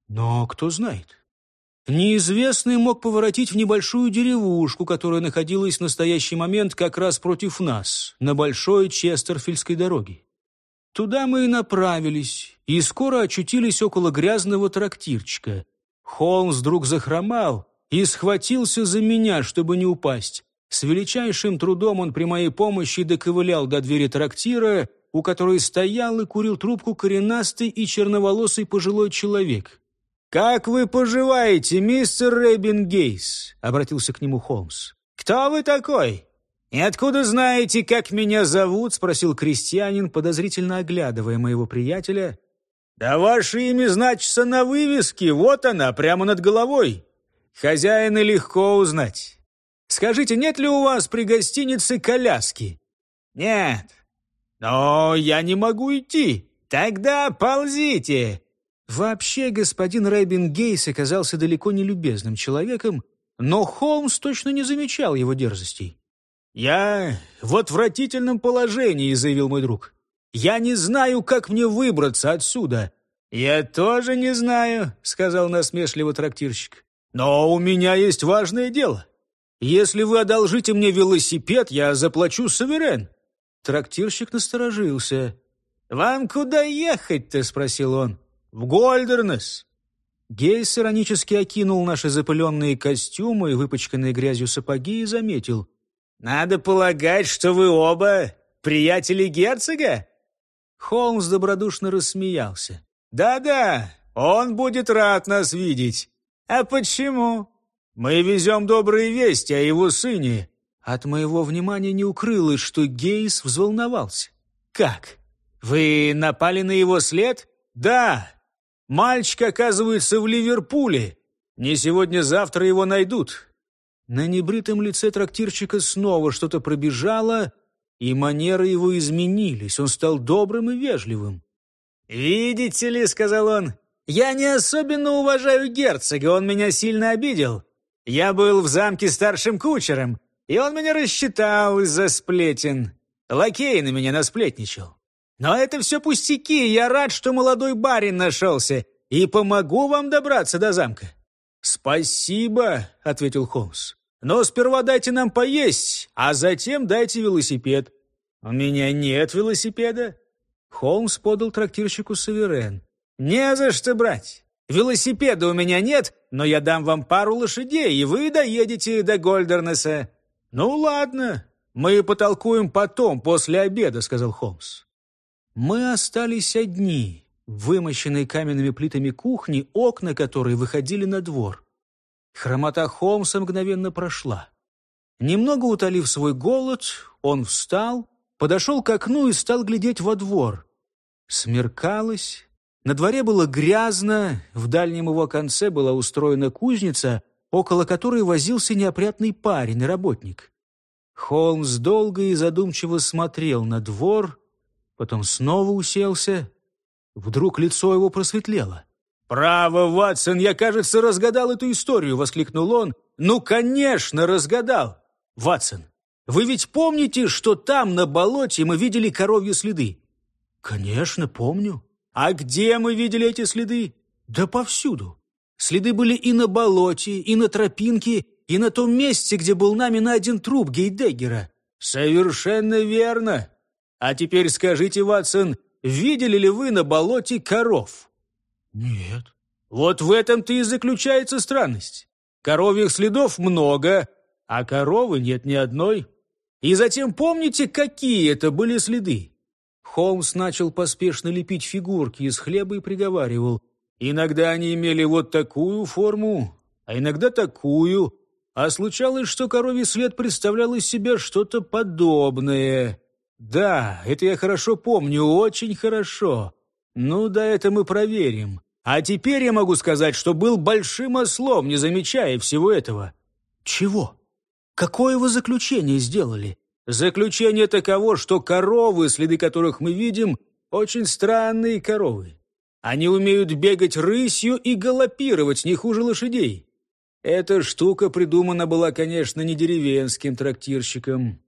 Но кто знает? Неизвестный мог поворотить в небольшую деревушку, которая находилась в настоящий момент как раз против нас, на большой Честерфильской дороге. Туда мы и направились, и скоро очутились около грязного трактирчика. Холмс вдруг захромал и схватился за меня, чтобы не упасть. С величайшим трудом он при моей помощи доковылял до двери трактира, у которой стоял и курил трубку коренастый и черноволосый пожилой человек. «Как вы поживаете, мистер Рэббин Гейс?» — обратился к нему Холмс. «Кто вы такой?» «И откуда знаете, как меня зовут?» — спросил крестьянин, подозрительно оглядывая моего приятеля. «Да ваше имя значится на вывеске, вот она, прямо над головой. Хозяина легко узнать. Скажите, нет ли у вас при гостинице коляски?» «Нет». «Но я не могу идти. Тогда ползите». Вообще, господин Рэйбин Гейс оказался далеко не любезным человеком, но Холмс точно не замечал его дерзостей. «Я в отвратительном положении», — заявил мой друг. «Я не знаю, как мне выбраться отсюда». «Я тоже не знаю», — сказал насмешливо трактирщик. «Но у меня есть важное дело. Если вы одолжите мне велосипед, я заплачу суверен». Трактирщик насторожился. «Вам куда ехать-то?» — спросил он. «В Гольдернес». Гейс иронически окинул наши запыленные костюмы и выпачканные грязью сапоги и заметил. «Надо полагать, что вы оба приятели герцога?» Холмс добродушно рассмеялся. «Да-да, он будет рад нас видеть. А почему? Мы везем добрые вести о его сыне». От моего внимания не укрылось, что Гейс взволновался. «Как? Вы напали на его след?» «Да. Мальчик оказывается в Ливерпуле. Не сегодня-завтра его найдут». На небритом лице трактирщика снова что-то пробежало, и манеры его изменились. Он стал добрым и вежливым. «Видите ли, — сказал он, — я не особенно уважаю герцога, он меня сильно обидел. Я был в замке старшим кучером, и он меня рассчитал из-за сплетен. Лакей на меня насплетничал. Но это все пустяки, я рад, что молодой барин нашелся, и помогу вам добраться до замка». «Спасибо», — ответил Холмс. «Но сперва дайте нам поесть, а затем дайте велосипед». «У меня нет велосипеда». Холмс подал трактирщику Саверен. «Не за что брать. Велосипеда у меня нет, но я дам вам пару лошадей, и вы доедете до Гольдернеса». «Ну ладно, мы потолкуем потом, после обеда», — сказал Холмс. Мы остались одни, вымощенной каменными плитами кухни, окна которой выходили на двор. Хромота Холмса мгновенно прошла. Немного утолив свой голод, он встал, подошел к окну и стал глядеть во двор. Смеркалось, на дворе было грязно, в дальнем его конце была устроена кузница, около которой возился неопрятный парень, работник. Холмс долго и задумчиво смотрел на двор, потом снова уселся. Вдруг лицо его просветлело. «Право, Ватсон, я, кажется, разгадал эту историю!» — воскликнул он. «Ну, конечно, разгадал! Ватсон, вы ведь помните, что там, на болоте, мы видели коровьи следы?» «Конечно, помню. А где мы видели эти следы?» «Да повсюду. Следы были и на болоте, и на тропинке, и на том месте, где был нами найден труп Гейдеггера». «Совершенно верно. А теперь скажите, Ватсон, видели ли вы на болоте коров? Нет. Вот в этом-то и заключается странность. Коровьих следов много, а коровы нет ни одной. И затем помните, какие это были следы? Холмс начал поспешно лепить фигурки из хлеба и приговаривал. Иногда они имели вот такую форму, а иногда такую. А случалось, что коровий след представлял из себя что-то подобное. «Да, это я хорошо помню, очень хорошо. Ну да, это мы проверим. А теперь я могу сказать, что был большим ослом, не замечая всего этого». «Чего? Какое вы заключение сделали?» «Заключение таково, что коровы, следы которых мы видим, очень странные коровы. Они умеют бегать рысью и галопировать не хуже лошадей. Эта штука придумана была, конечно, не деревенским трактирщиком.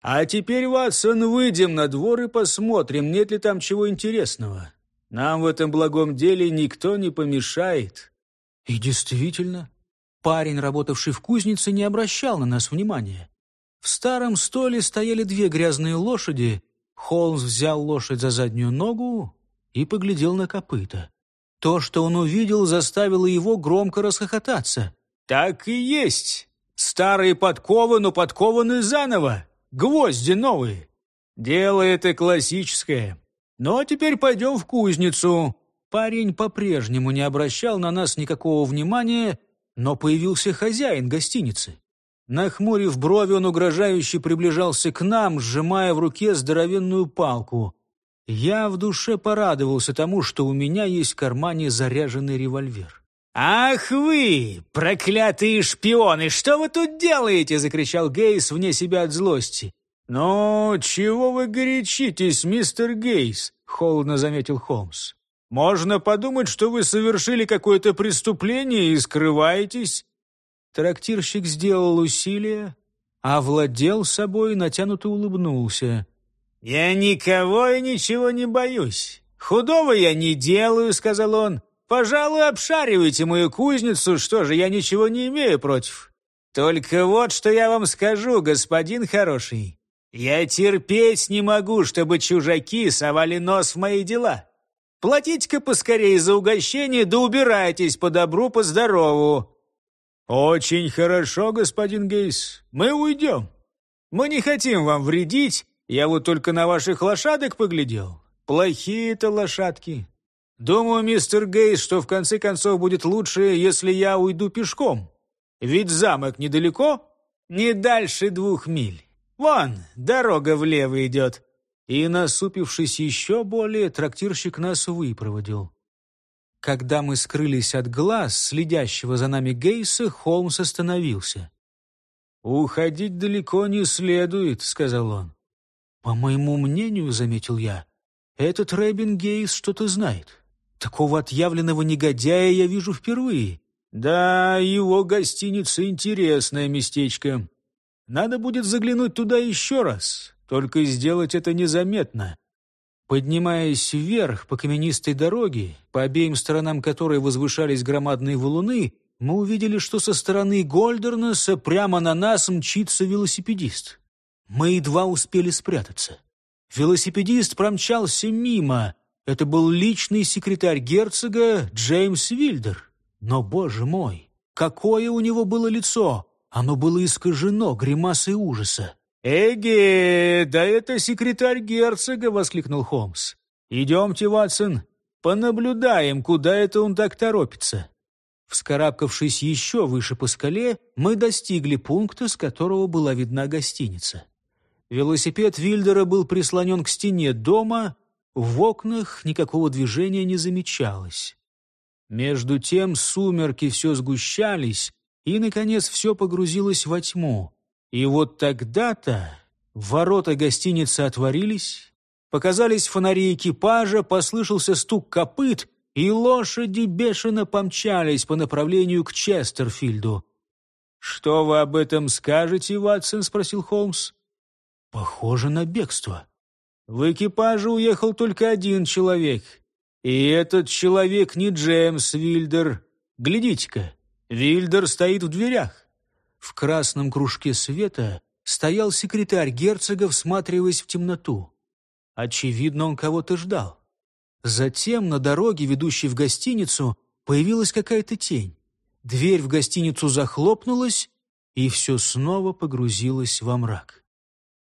А теперь, Ватсон, выйдем на двор и посмотрим, нет ли там чего интересного. Нам в этом благом деле никто не помешает». И действительно, парень, работавший в кузнице, не обращал на нас внимания. В старом столе стояли две грязные лошади. Холмс взял лошадь за заднюю ногу и поглядел на копыта. То, что он увидел, заставило его громко расхохотаться. «Так и есть! Старые подковы, но подкованы заново! Гвозди новые. Дело это классическое. Но теперь пойдем в кузницу. Парень по-прежнему не обращал на нас никакого внимания, но появился хозяин гостиницы. Нахмурив брови, он угрожающе приближался к нам, сжимая в руке здоровенную палку. Я в душе порадовался тому, что у меня есть в кармане заряженный револьвер. «Ах вы, проклятые шпионы, что вы тут делаете?» — закричал Гейс вне себя от злости. «Ну, чего вы горячитесь, мистер Гейс?» — холодно заметил Холмс. «Можно подумать, что вы совершили какое-то преступление и скрываетесь». Трактирщик сделал усилие, овладел собой и натянуто улыбнулся. «Я никого и ничего не боюсь. Худого я не делаю», — сказал он. Пожалуй, обшаривайте мою кузницу, что же, я ничего не имею против. Только вот что я вам скажу, господин хороший. Я терпеть не могу, чтобы чужаки совали нос в мои дела. Платите-ка поскорее за угощение, да убирайтесь по добру, по здорову». «Очень хорошо, господин Гейс. Мы уйдем. Мы не хотим вам вредить. Я вот только на ваших лошадок поглядел. Плохие-то лошадки. Думаю, мистер Гейс, что в конце концов будет лучше, если я уйду пешком. Ведь замок недалеко, не дальше двух миль. Вон, дорога влево идет». И, насупившись еще более, трактирщик нас выпроводил. Когда мы скрылись от глаз, следящего за нами Гейса, Холмс остановился. «Уходить далеко не следует», — сказал он. «По моему мнению, — заметил я, — этот Рэббин Гейс что-то знает. Такого отъявленного негодяя я вижу впервые. Да, его гостиница — интересное местечко. Надо будет заглянуть туда еще раз, только сделать это незаметно. Поднимаясь вверх по каменистой дороге, по обеим сторонам которой возвышались громадные валуны, мы увидели, что со стороны Гольдернеса прямо на нас мчится велосипедист. Мы едва успели спрятаться. Велосипедист промчался мимо. Это был личный секретарь герцога Джеймс Вильдер. Но, боже мой, какое у него было лицо! Оно было искажено гримасой ужаса. «Эге, да это секретарь герцога!» — воскликнул Холмс. «Идемте, Ватсон, понаблюдаем, куда это он так торопится». Вскарабкавшись еще выше по скале, мы достигли пункта, с которого была видна гостиница. Велосипед Вильдера был прислонен к стене дома, в окнах никакого движения не замечалось. Между тем сумерки все сгущались, и, наконец, все погрузилось во тьму. И вот тогда-то ворота гостиницы отворились, показались фонари экипажа, послышался стук копыт, и лошади бешено помчались по направлению к Честерфильду. «Что вы об этом скажете, Ватсон?» — спросил Холмс. «Похоже на бегство. В экипаже уехал только один человек, и этот человек не Джеймс Вильдер. Глядите-ка, Вильдер стоит в дверях. В красном кружке света стоял секретарь герцога, всматриваясь в темноту. Очевидно, он кого-то ждал. Затем на дороге, ведущей в гостиницу, появилась какая-то тень. Дверь в гостиницу захлопнулась, и все снова погрузилось во мрак.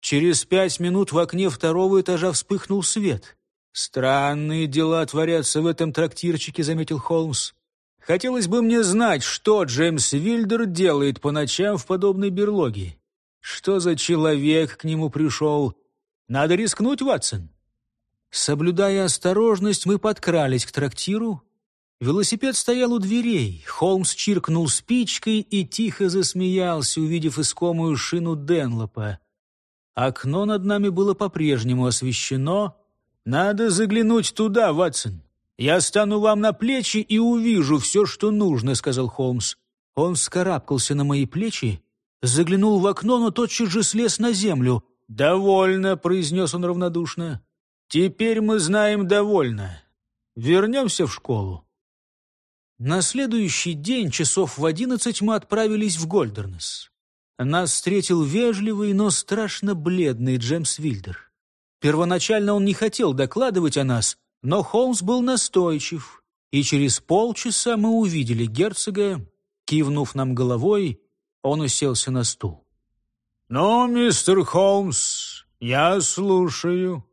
Через пять минут в окне второго этажа вспыхнул свет. «Странные дела творятся в этом трактирчике», — заметил Холмс. Хотелось бы мне знать, что Джеймс Вильдер делает по ночам в подобной берлоге. Что за человек к нему пришел? Надо рискнуть, Ватсон. Соблюдая осторожность, мы подкрались к трактиру. Велосипед стоял у дверей. Холмс чиркнул спичкой и тихо засмеялся, увидев искомую шину Денлопа. Окно над нами было по-прежнему освещено. «Надо заглянуть туда, Ватсон. «Я стану вам на плечи и увижу все, что нужно», — сказал Холмс. Он вскарабкался на мои плечи, заглянул в окно, но тотчас же слез на землю. «Довольно», — произнес он равнодушно. «Теперь мы знаем довольно. Вернемся в школу». На следующий день, часов в одиннадцать, мы отправились в Гольдернес. Нас встретил вежливый, но страшно бледный Джемс Вильдер. Первоначально он не хотел докладывать о нас, но Холмс был настойчив, и через полчаса мы увидели герцога. Кивнув нам головой, он уселся на стул. «Ну, мистер Холмс, я слушаю».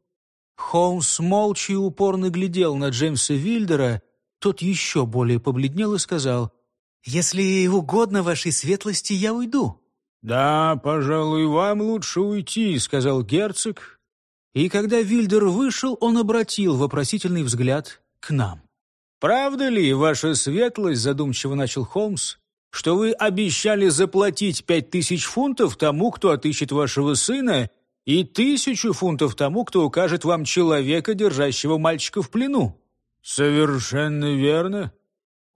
Холмс молча и упорно глядел на Джеймса Вильдера. Тот еще более побледнел и сказал, «Если угодно вашей светлости, я уйду». «Да, пожалуй, вам лучше уйти», — сказал герцог, и когда Вильдер вышел, он обратил вопросительный взгляд к нам. «Правда ли, ваша светлость, — задумчиво начал Холмс, — что вы обещали заплатить пять тысяч фунтов тому, кто отыщет вашего сына, и тысячу фунтов тому, кто укажет вам человека, держащего мальчика в плену?» «Совершенно верно.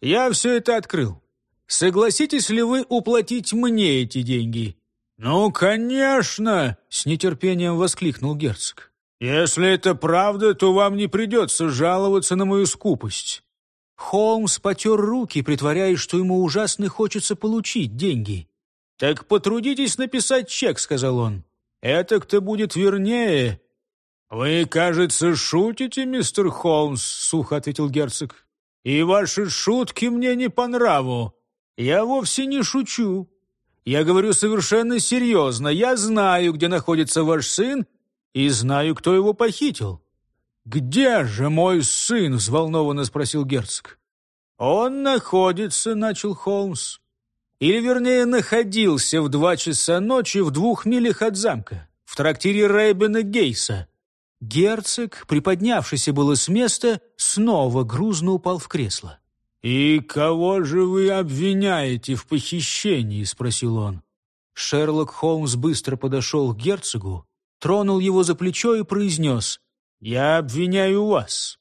Я все это открыл. Согласитесь ли вы уплатить мне эти деньги?» «Ну, конечно!» — с нетерпением воскликнул герцог. «Если это правда, то вам не придется жаловаться на мою скупость». Холмс потер руки, притворяясь, что ему ужасно хочется получить деньги. «Так потрудитесь написать чек», — сказал он. «Это кто будет вернее». «Вы, кажется, шутите, мистер Холмс», — сухо ответил герцог. «И ваши шутки мне не по нраву. Я вовсе не шучу. Я говорю совершенно серьезно. Я знаю, где находится ваш сын, и знаю, кто его похитил». «Где же мой сын?» — взволнованно спросил герцог. «Он находится», — начал Холмс. «Или, вернее, находился в два часа ночи в двух милях от замка, в трактире Рэйбена Гейса». Герцог, приподнявшийся было с места, снова грузно упал в кресло. «И кого же вы обвиняете в похищении?» — спросил он. Шерлок Холмс быстро подошел к герцогу, тронул его за плечо и произнес «Я обвиняю вас.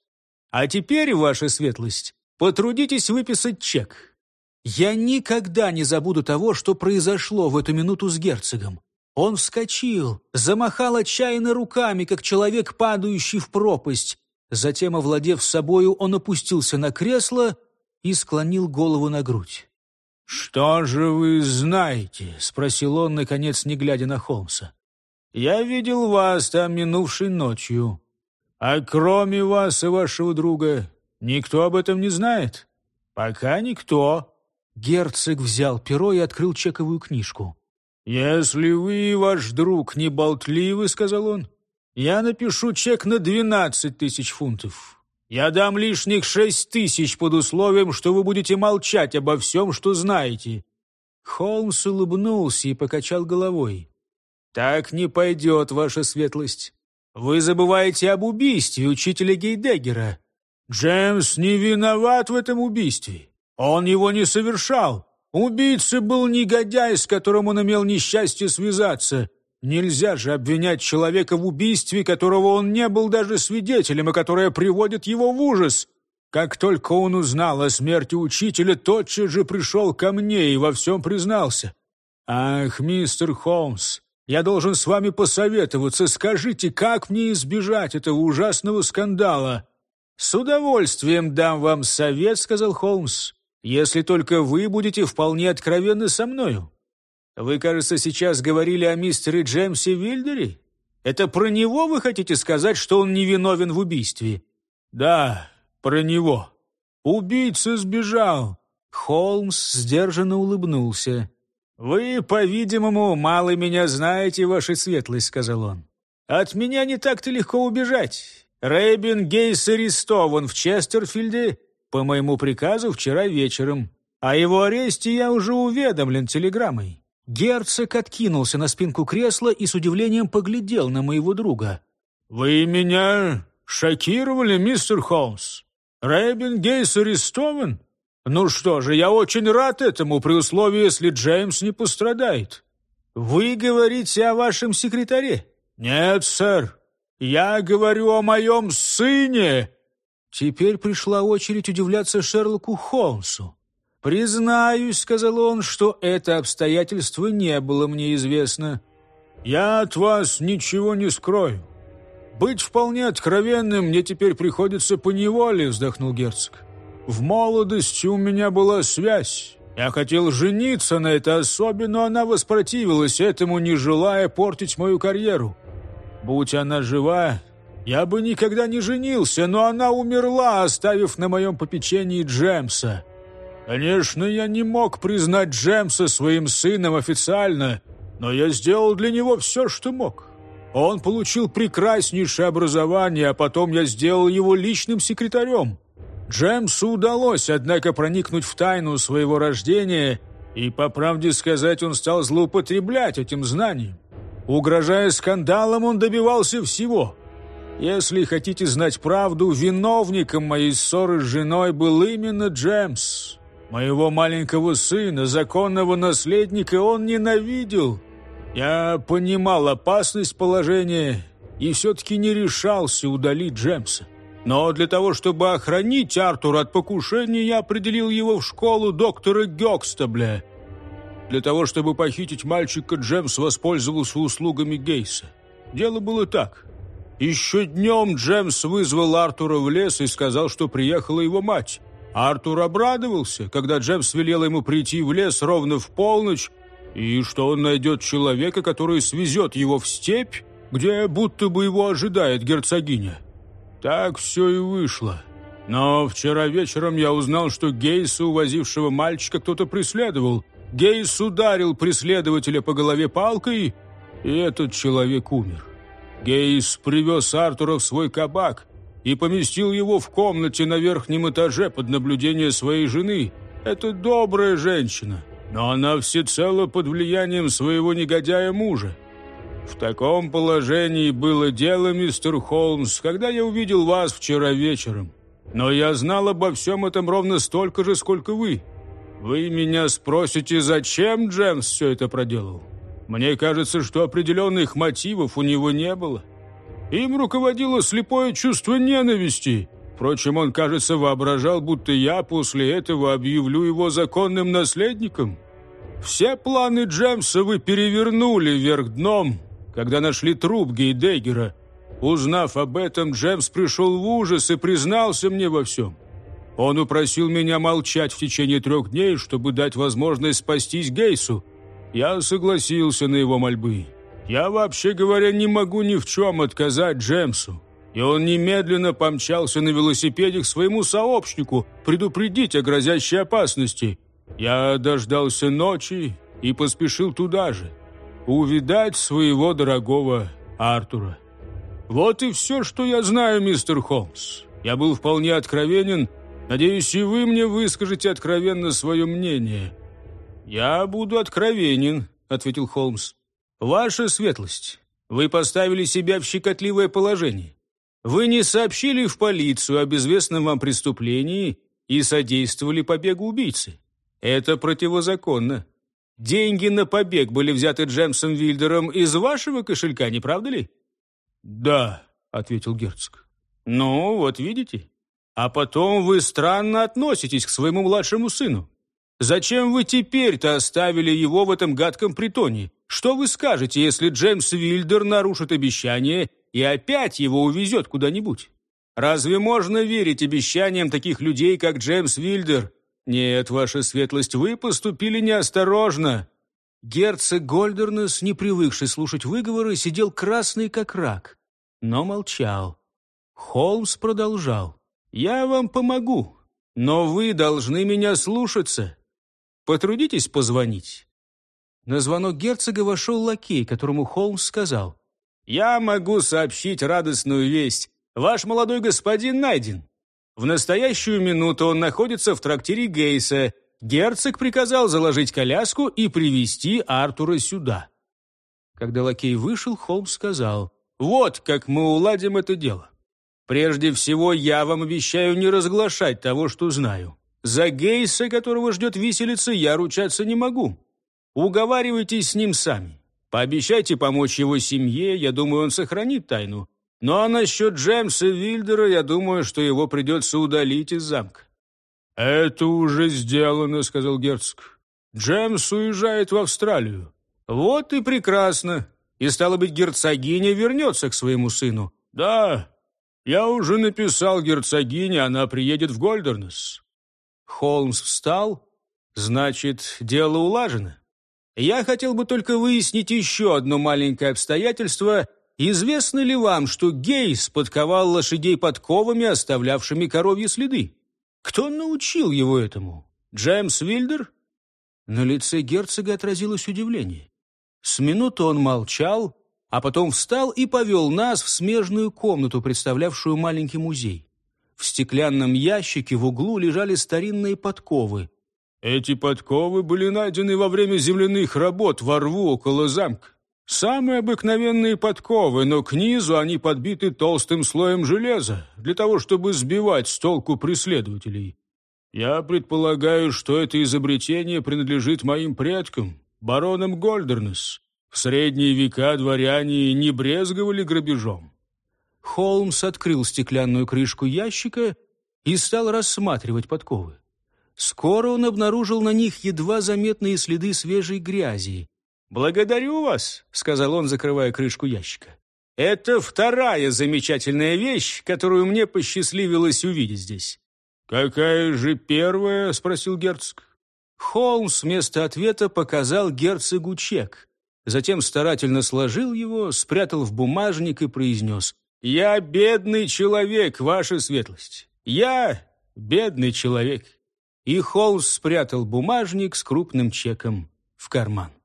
А теперь, ваша светлость, потрудитесь выписать чек. Я никогда не забуду того, что произошло в эту минуту с герцогом. Он вскочил, замахал отчаянно руками, как человек, падающий в пропасть. Затем, овладев собою, он опустился на кресло и склонил голову на грудь. «Что же вы знаете?» — спросил он, наконец, не глядя на Холмса. «Я видел вас там минувшей ночью. А кроме вас и вашего друга, никто об этом не знает? Пока никто. Герцог взял перо и открыл чековую книжку. «Если вы и ваш друг не болтливы, — сказал он, — я напишу чек на двенадцать тысяч фунтов. Я дам лишних шесть тысяч под условием, что вы будете молчать обо всем, что знаете». Холмс улыбнулся и покачал головой. «Так не пойдет, ваша светлость. Вы забываете об убийстве учителя Гейдегера. Джеймс не виноват в этом убийстве. Он его не совершал. Убийца был негодяй, с которым он имел несчастье связаться. Нельзя же обвинять человека в убийстве, которого он не был даже свидетелем, и которое приводит его в ужас. Как только он узнал о смерти учителя, тотчас же пришел ко мне и во всем признался. «Ах, мистер Холмс, я должен с вами посоветоваться. Скажите, как мне избежать этого ужасного скандала?» «С удовольствием дам вам совет», — сказал Холмс, «если только вы будете вполне откровенны со мною. Вы, кажется, сейчас говорили о мистере Джеймсе Вильдере? Это про него вы хотите сказать, что он невиновен в убийстве?» «Да, про него. Убийца сбежал». Холмс сдержанно улыбнулся. «Вы, по-видимому, мало меня знаете, ваша светлость», — сказал он. «От меня не так-то легко убежать. Рэйбин Гейс арестован в Честерфилде по моему приказу вчера вечером. О его аресте я уже уведомлен телеграммой». Герцог откинулся на спинку кресла и с удивлением поглядел на моего друга. «Вы меня шокировали, мистер Холмс? Рэйбин Гейс арестован? «Ну что же, я очень рад этому, при условии, если Джеймс не пострадает». «Вы говорите о вашем секретаре?» «Нет, сэр. Я говорю о моем сыне». Теперь пришла очередь удивляться Шерлоку Холмсу. «Признаюсь», — сказал он, — «что это обстоятельство не было мне известно». «Я от вас ничего не скрою. Быть вполне откровенным мне теперь приходится поневоле», — вздохнул герцог. В молодости у меня была связь. Я хотел жениться на этой особе, но она воспротивилась этому, не желая портить мою карьеру. Будь она жива, я бы никогда не женился, но она умерла, оставив на моем попечении Джемса. Конечно, я не мог признать Джемса своим сыном официально, но я сделал для него все, что мог. Он получил прекраснейшее образование, а потом я сделал его личным секретарем. Джемсу удалось, однако, проникнуть в тайну своего рождения, и, по правде сказать, он стал злоупотреблять этим знанием. Угрожая скандалом, он добивался всего. Если хотите знать правду, виновником моей ссоры с женой был именно Джемс. Моего маленького сына, законного наследника, он ненавидел. Я понимал опасность положения и все-таки не решался удалить Джемса. Но для того, чтобы охранить Артура от покушения, я определил его в школу доктора Гёкстабля. Для того, чтобы похитить мальчика, Джемс воспользовался услугами Гейса. Дело было так. Еще днем Джемс вызвал Артура в лес и сказал, что приехала его мать. Артур обрадовался, когда Джемс велел ему прийти в лес ровно в полночь, и что он найдет человека, который свезет его в степь где будто бы его ожидает герцогиня. Так все и вышло. Но вчера вечером я узнал, что Гейса, увозившего мальчика, кто-то преследовал. Гейс ударил преследователя по голове палкой, и этот человек умер. Гейс привез Артура в свой кабак и поместил его в комнате на верхнем этаже под наблюдение своей жены. Это добрая женщина, но она всецело под влиянием своего негодяя мужа. В таком положении было дело, мистер Холмс, когда я увидел вас вчера вечером. Но я знал обо всем этом ровно столько же, сколько вы. Вы меня спросите, зачем Джемс все это проделал? Мне кажется, что определенных мотивов у него не было. Им руководило слепое чувство ненависти. Впрочем, он, кажется, воображал, будто я после этого объявлю его законным наследником. Все планы Джемса вы перевернули вверх дном, когда нашли труп Гейдегера. Узнав об этом, Джемс пришел в ужас и признался мне во всем. Он упросил меня молчать в течение трех дней, чтобы дать возможность спастись Гейсу. Я согласился на его мольбы. Я, вообще говоря, не могу ни в чем отказать Джемсу. И он немедленно помчался на велосипеде к своему сообщнику предупредить о грозящей опасности. Я дождался ночи и поспешил туда же. Увидать своего дорогого Артура. Вот и все, что я знаю, мистер Холмс. Я был вполне откровенен. Надеюсь, и вы мне выскажете откровенно свое мнение. «Я буду откровенен», — ответил Холмс. «Ваша светлость, вы поставили себя в щекотливое положение. Вы не сообщили в полицию об известном вам преступлении и содействовали побегу убийцы. Это противозаконно. Деньги на побег были взяты Джемсом Вильдером из вашего кошелька, не правда ли?» «Да», — ответил герцог. «Ну, вот видите. А потом вы странно относитесь к своему младшему сыну. Зачем вы теперь-то оставили его в этом гадком притоне? Что вы скажете, если Джеймс Вильдер нарушит обещание и опять его увезет куда-нибудь? Разве можно верить обещаниям таких людей, как Джеймс Вильдер? Нет, ваша светлость, вы поступили неосторожно. Герцог Гольдернес, не привыкший слушать выговоры, сидел красный как рак, но молчал. Холмс продолжал. «Я вам помогу, но вы должны меня слушаться. Потрудитесь позвонить». На звонок герцога вошел лакей, которому Холмс сказал. «Я могу сообщить радостную весть. Ваш молодой господин найден. В настоящую минуту он находится в трактире Гейса. Герцог приказал заложить коляску и привести Артура сюда». Когда лакей вышел, Холмс сказал, «Вот как мы уладим это дело. Прежде всего, я вам обещаю не разглашать того, что знаю. За Гейса, которого ждет виселица, я ручаться не могу. Уговаривайтесь с ним сами. Пообещайте помочь его семье, я думаю, он сохранит тайну. Ну а насчет Джеймса Вильдера, я думаю, что его придется удалить из замка». «Это уже сделано», — сказал герцог. «Джеймс уезжает в Австралию». «Вот и прекрасно. И, стало быть, герцогиня вернется к своему сыну». «Да, я уже написал герцогине, она приедет в Гольдернес. Холмс встал. Значит, дело улажено. Я хотел бы только выяснить еще одно маленькое обстоятельство. Известно ли вам, что Гейс подковал лошадей подковами, оставлявшими коровьи следы? Кто научил его этому? Джеймс Вильдер? На лице герцога отразилось удивление. С минуту он молчал, а потом встал и повел нас в смежную комнату, представлявшую маленький музей. В стеклянном ящике в углу лежали старинные подковы. Эти подковы были найдены во время земляных работ во рву около замка. Самые обыкновенные подковы, но к низу они подбиты толстым слоем железа, для того, чтобы сбивать с толку преследователей. Я предполагаю, что это изобретение принадлежит моим предкам, баронам Гольдернес. В средние века дворяне не брезговали грабежом. Холмс открыл стеклянную крышку ящика и стал рассматривать подковы. Скоро он обнаружил на них едва заметные следы свежей грязи. «Благодарю вас», — сказал он, закрывая крышку ящика. «Это вторая замечательная вещь, которую мне посчастливилось увидеть здесь». «Какая же первая?» — спросил герцог. Холмс вместо ответа показал герцогу чек. затем старательно сложил его, спрятал в бумажник и произнес «Я бедный человек, ваша светлость! Я бедный человек!» И Холмс спрятал бумажник с крупным чеком в карман.